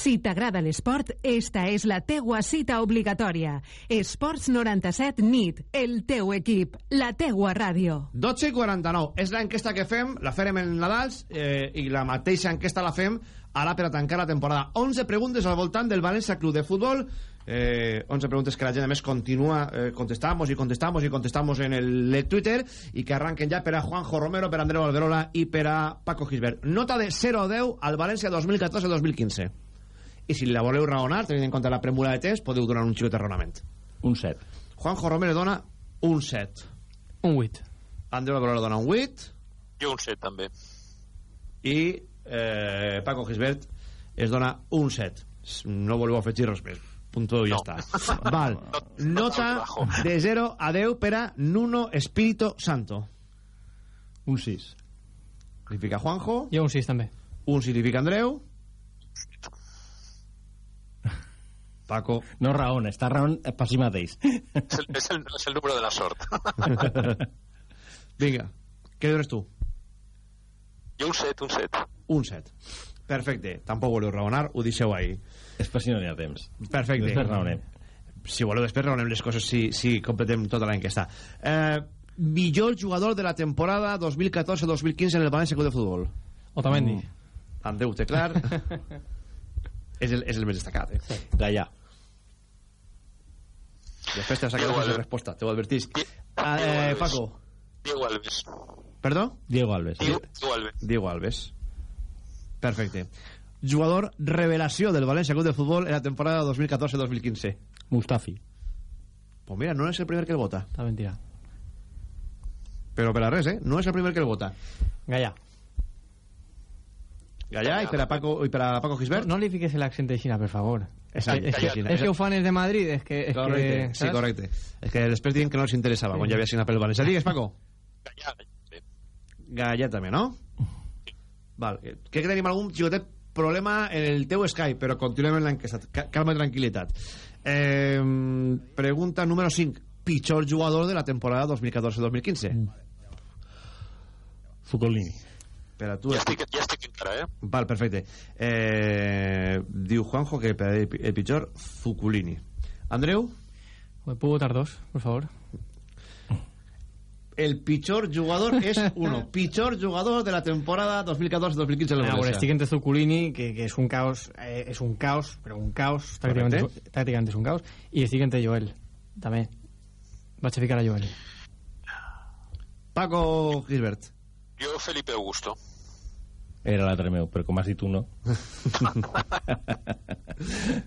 Si t'agrada l'esport, esta és la teua cita obligatòria. Esports 97 NIT, el teu equip, la teua ràdio. 12 i 49. És l'enquesta que fem, la farem en Nadals, eh, i la mateixa enquesta la fem ara per a tancar la temporada. 11 preguntes al voltant del València Club de Futbol, eh, 11 preguntes que la gent a més continua eh, contestamos i contestamos i contestamos en el Twitter i que arranquen ja per a Juanjo Romero, per a Andreu Alberola i per a Paco Gisbert. Nota de 0 a 10 al València 2014-2015. I si la voleu raonar, tenint en compte la premura de temps, podeu donar un xicot de raonament. Un 7. Juanjo Romero dona un 7. Un 8. Andreu Alberola dona un 8. Jo un 7 també. i eh, Paco Gisbert es dona un 7 no voleu afegir res més punto i ja està [laughs] val, nota de 0 a 10 per a Nuno Espíritu Santo un 6 significa Juanjo Jo un 6 també. un significa Andreu Paco No raon, està raon per si mateix. És el, és el, és el número de la sort. [laughs] vinga, què dones tu? Jo un 7, un 7. un 7 perfecte, tampoc voleu raonar ho deixeu ahí És per si no n'hi ha temps. perfecte Després raonem. si voleu després raonem les coses si, si completem tota l'enquesta eh, millor jugador de la temporada 2014-2015 en el València Club de Futbol Otamendi. mm. Andreu té clar [laughs] és, el, és el més destacat eh? sí. Després te vas a quedar Diego sense Alves. resposta te ho advertisc ah, eh. Paco Diego Alves. perdó? Diego Alves. Diego, Diego Alves. Diego Alves perfecte jugador revelació del València Club de Futbol en la temporada 2014-2015 Mustafi. pues mira, no és el primer que el vota Està mentira. però per a res, eh? no és el primer que el vota Gallà. Gallà i per a Paco, i per a Paco Gisbert. No li fiques l'accent de Xina, per favor. És Exacte, que, és, que, Xina. és que ho fan els de Madrid, és que... És correcte, que, sí, correcte. És que després diuen que no els interessava quan ja havia signat pel València. Digues Paco. Gallà, sí. Gallà també, no? Val, eh, crec que tenim algun xicotet problema en el teu Skype però continuem en l'enquesta. Ca- calma i tranquil·litat. Eh, pregunta número 5 pitjor jugador de la temporada 2014-2015 Fucolini. Per a tu Ja estic, ja estic encara, eh? Val, perfecte. Eh, diu Juanjo que per el, pitjor, Fuculini. Andreu, ¿Me puedo votar dos, por favor? el pitjor jugador és uno. [laughs] pitjor jugador de la temporada 2014-2015 en Ah, la bueno, València. estic entre Zuculini, que, que és un caos, eh, és un caos, però un caos, pràcticament, Correcte. pràcticament és un caos, i estic entre Joel, també. Vaig a ficar a Joel. Paco Gilbert. Jo Felipe Augusto. Era l'altre meu, però com has dit tu no. [laughs]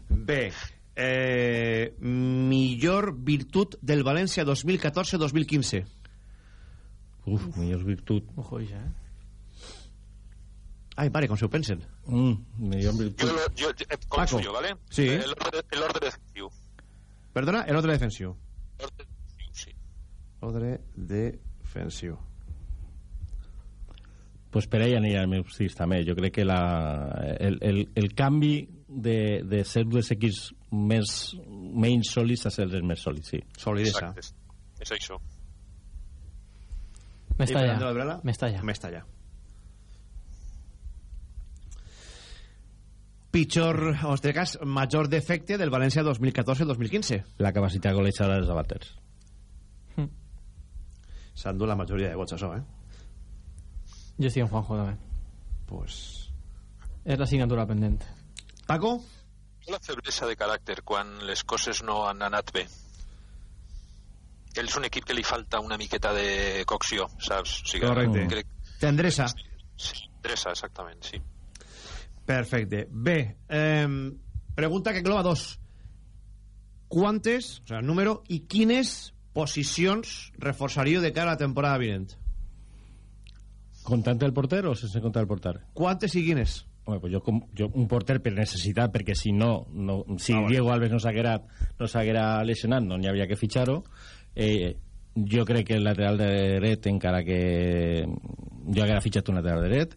Bé, eh, millor virtut del València 2014-2015. Uf, millor virtut. Ojo, ja, eh? Ai, pare, com se ho pensen. Mm, millor Jo, virtut. lo- jo, eh, com Paco. yo, ¿vale? Sí. El orden, el orden defensivo. Perdona, el ordre defensiu. El orden defensivo, sí. Ordre defensiu. Pues per ella anirà el meu sis també jo crec que la, el, el, el canvi de, de ser dels equips més, menys sòlids a ser els més sòlids sí. Solidesa. Exacte. És això. Allà. M'està allà. Pitjor, o en este cas, major defecte del València 2014-2015. la capacitat golejada dels abaters S'endú la majoria de vots, això, eh? Jo estic en Juanjo, també. Pues... És l'assignatura pendent. Paco? La feblesa de caràcter quan les coses no han anat bé. Ell és un equip que li falta una miqueta de cocció, saps? O sigui, Correcte. Crec... Tendresa. Sí, Teresa, exactament, sí. Perfecte. Bé, eh, pregunta que engloba dos. Quantes, o sigui, el número, i quines posicions reforçaríeu de cara a la temporada vinent? Comptant el porter o sense comptar el porter? Quantes i quines? Home, pues jo, com, jo un porter per necessitat, perquè si no, no si Ah, bueno. Diego Alves no s'haguera no lesionat, no n'hi havia que fitxar-ho, Eh, jo crec que el lateral de dret, encara que jo haguera fitxat un lateral de dret,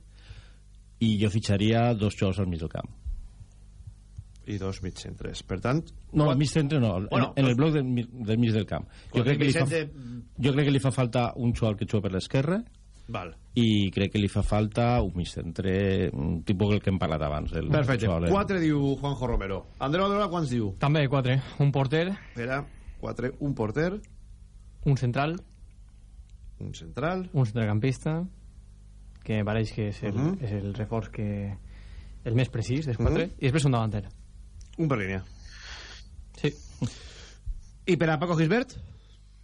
i jo fitxaria dos jugadors al mig del camp. I dos mig centres. Per tant... No, al mig centre no, Bueno, en, en el bloc del, del mig del camp. Jo Quan crec, que li fa, Vicente- jo crec que li fa falta un jugador que juga per l'esquerra Val. i crec que li fa falta un mig centre, un tipus el que hem parlat abans. El Perfecte. jugador- 4 diu Juanjo Romero. Andreu Alberola, quants diu? També 4. Un porter, Espera, 4, un porter, un central, un central... un centrecampista, que me pareix que és el, Mhm. és el reforç que... el més precís dels quatre, Mhm. i després un davanter. Un per línia. Sí. I per a Paco Gisbert?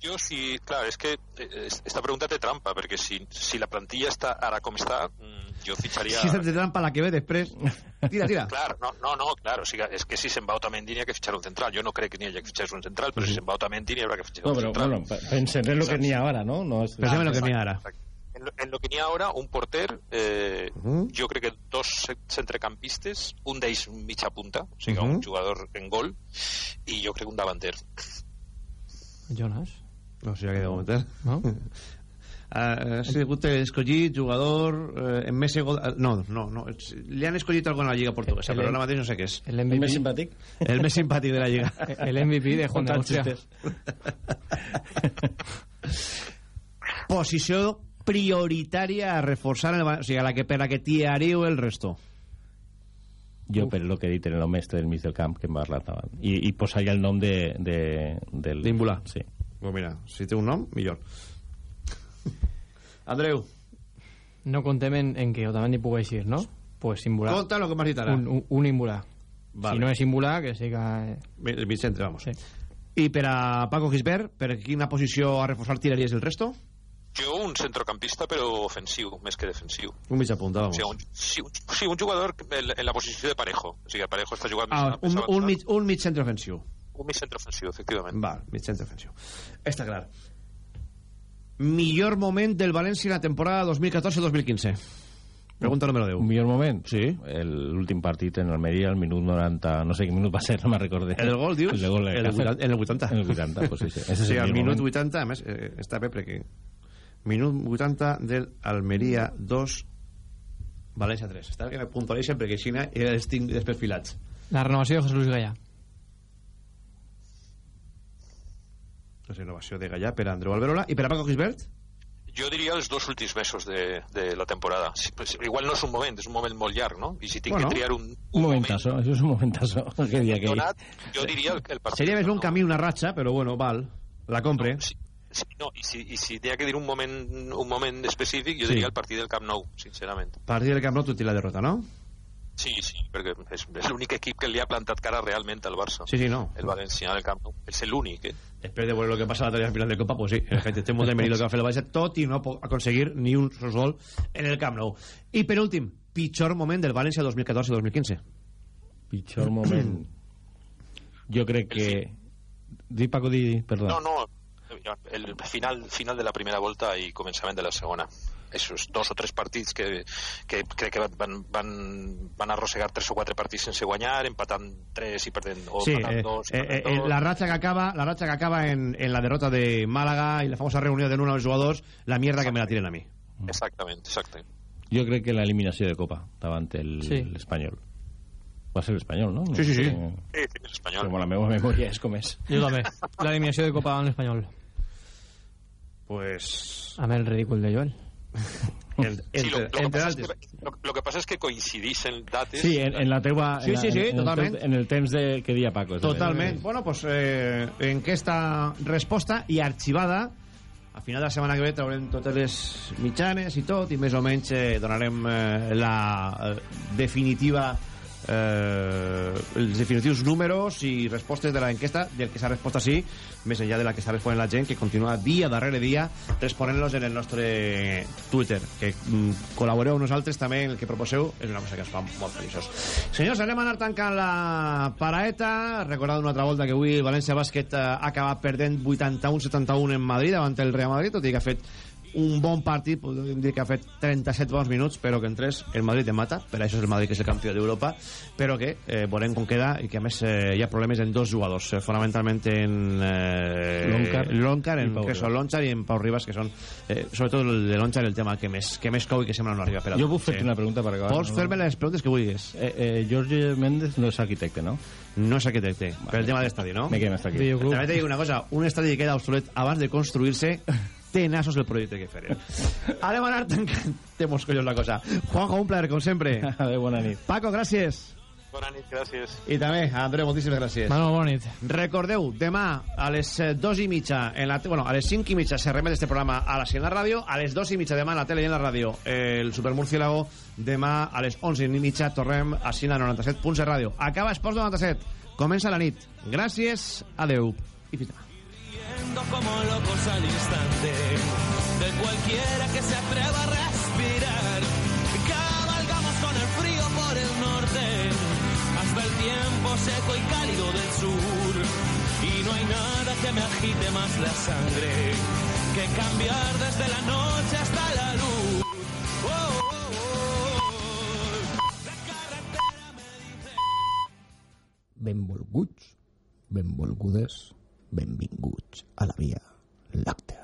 Jo sí, clar, és que eh, esta pregunta té trampa, perquè si, si la plantilla està ara com està, mm, jo fitxaria... Si se'ls de trampa la que ve després... [laughs] Tira, tira. Clar, no, no, no, clar, o sigui, és que si se'n va Otamendi n'hi ha que fitxar un central. Jo no crec que n'hi hagi que fitxar un central, però si se'n va Otamendi n'hi haurà que fitxar No, un però, central. bueno, pe- pensem en lo que n'hi ha ara, no? no és... Pensem en lo que n'hi ha ara. En lo, en lo que n'hi ha ara, un porter, eh, jo crec que dos ce- centrecampistes, un d'ells mitja punta, o sigui, Mhm. un jugador en gol, i jo crec un davanter. Jonas. No, si ja queda un moment, eh? No? [laughs] Ha sigut escollit jugador eh, en més gol... eh, No, no, no. Li han escollit algo en la Lliga Portuguesa, El- però ara mateix no sé què és. El MVP. El més simpàtic? El més simpàtic de la Lliga. [laughs] El MVP de [laughs] Juan de Austria. Posició prioritària a reforçar, el, o sigui, a la que, per la que tiariu el resto. Jo per lo que he dit en el mestre del mig del camp que hem parlat abans. I, i posar ja el nom de... de del... D'Imbulà. Sí. Pues mira, si té un nom, millor. Andreu, No contem en, en que Otamendi pugui eixir, no? Pues Simbulà. conta lo que m'has dit ara. Un, un, un Imbulà. Vale. Si no és Imbulà, que siga... eh, El mig centre, vamos. Sí. I per a Paco Gisbert, per quina posició a reforçar tiraries el resto? Jo un centrocampista però ofensiu, més que defensiu. Un mitja punta, O vamos. sigui, un, sí, un, sí, un jugador en, en la posició de Parejo. O sigui, Parejo està jugant Ah, més, un, un, mig, un mig centre ofensiu. Un mig centre ofensiu, efectivament. Val, mig centre ofensiu. Està clar. Millor moment del València en la temporada 2014-2015. Pregunta número 10. Un millor moment? Sí. El- L'últim partit en Almeria, el minut 90, no sé quin minut va ser, no me'n recordé. El gol, dius? El gol. El del 80, el del 80. En el 80, pues sí, sí. Ese [laughs] sí, el minut moment. 80, a més, eh, està bé perquè... Minut 80 del Almeria 2, València 3. Està bé que me puntualitzen perquè així n'hi ha els tinc després filats. La renovació de José Luis Gallà. La renovació de Gallà per Andreu Alberola i per a Paco Gisbert? Jo diria els dos últims mesos de, de la temporada. Sí, pues, igual no és un moment, és un moment molt llarg, no? I si tinc Bueno, que triar un, Un momentazo, això és un momentazo. [laughs] Que dia que... donat, jo diria el, el partit. Seria més un camí, una ratxa, però bueno, val. La compre. Sí, sí, no, i si, i si tinc que dir un moment, un moment específic, jo Sí. diria el partit del Camp Nou, sincerament. Partit del Camp Nou, tu tens la derrota, no? Sí, sí, perquè és, és l'únic equip que li ha plantat cara realment al Barça. Sí, sí, no. El Valencià del Camp Nou. És l'únic, eh? Després de veure el que passa a la tarea final de Copa, pues sí, la gente té molt de mèrit el que va fer el València, tot i no aconseguir ni un sol gol en el Camp Nou. I per últim, pitjor moment del València 2014-2015. Pitjor moment. [clears throat] Jo crec que... Di, Paco, di, perdó. No, no, el final, final de la primera volta i començament de la segona. Esos dos o tres partits que, que crec que van, van, van arrossegar tres o quatre partits sense guanyar, empatant tres i perdent, o Sí, empatant eh, dos, eh, perdent eh, dos. la ratxa que acaba, la ratxa que acaba en, en la derrota de Málaga i la famosa reunió de uno dels jugadors, la mierda que me la tiren a mi. Exactament, exacte. Jo crec que l'eliminació de Copa davant el- Sí. l'Espanyol. Va ser l'Espanyol, no? Sí, sí, sí. Eh, Sí, sí, és espanyol. Com la meva memòria és com és. Jo també. L'eliminació de Copa en espanyol. Pues... Amb el ridícul de Joel. [laughs] El, Sí, lo, lo, que entre pasa es altres. que, lo, lo que pasa es que coincidixen dates... Sí, en, en la teua... Sí, en la- sí, sí, en, en el totalment. temps- En el temps de, que dia Paco. és Totalment. Bueno, pues eh, enquesta resposta i arxivada. A final de la setmana que ve traurem totes les mitjanes i tot, i més o menys eh, donarem eh, la eh, definitiva eh, els definitius números i respostes de l'enquesta del que s'ha respost així, més enllà de la que està responent la gent que continua dia darrere dia responent-los en el nostre Twitter que mm, col·laboreu nosaltres també en el que proposeu, és una cosa que ens fa molt feliços. Senyors, anem a anar tancant la paraeta, recordant una altra volta que avui el València Bàsquet eh, ha acabat perdent 81-71 en Madrid davant el Real Madrid, tot i que ha fet un bon partit, podríem dir que ha fet 37 bons minuts, però que en 3 el Madrid te mata, per això és el Madrid que és el campió d'Europa, però que eh, veurem com queda i que a més eh, hi ha problemes en dos jugadors, eh, fonamentalment en eh, Loncar Loncar en, que són Lonchar i en Pau Ribas, que són, eh, sobretot el de Lonchar, el tema que més, que més cou i que sembla no arriba per a Jo puc fer-te una pregunta per acabar. Pots no? fer-me les preguntes que vulguis. Eh, eh, Jorge Méndez no és arquitecte, no? No és arquitecte, per el tema de l'estadi, no? Me quedem hasta aquí. També te dic una cosa, un estadi que queda obsolet abans de construir-se [laughs] té nassos el projecte que feren. Ara hem anat tancant moscollos la cosa. Juanjo, un plaer, com sempre. Adéu, [laughs] bona nit. Paco, gràcies. Bona nit, gràcies. I també, Andreu, moltíssimes gràcies. Manu, bona nit. Recordeu, demà a les eh, dos i mitja, en la, bueno, a les cinc i mitja se remet este programa a la 100 en la ràdio, a les dos i mitja demà en la tele i en la ràdio el Super Murciélago, demà a les onze i mitja tornem a Sina 97.7 ràdio. Acaba Esports 97, comença la nit. Gràcies, adeu i fins demà. Yendo como locos al instante de cualquiera que se atreva a respirar. Cabalgamos con el frío por el norte hasta el tiempo seco y cálido del sur. Y no hay nada que me agite más la sangre que cambiar desde la noche hasta la luz. Oh, oh, oh. Benvolguts, benvolgudes, Benvinguts a la Via Làctea.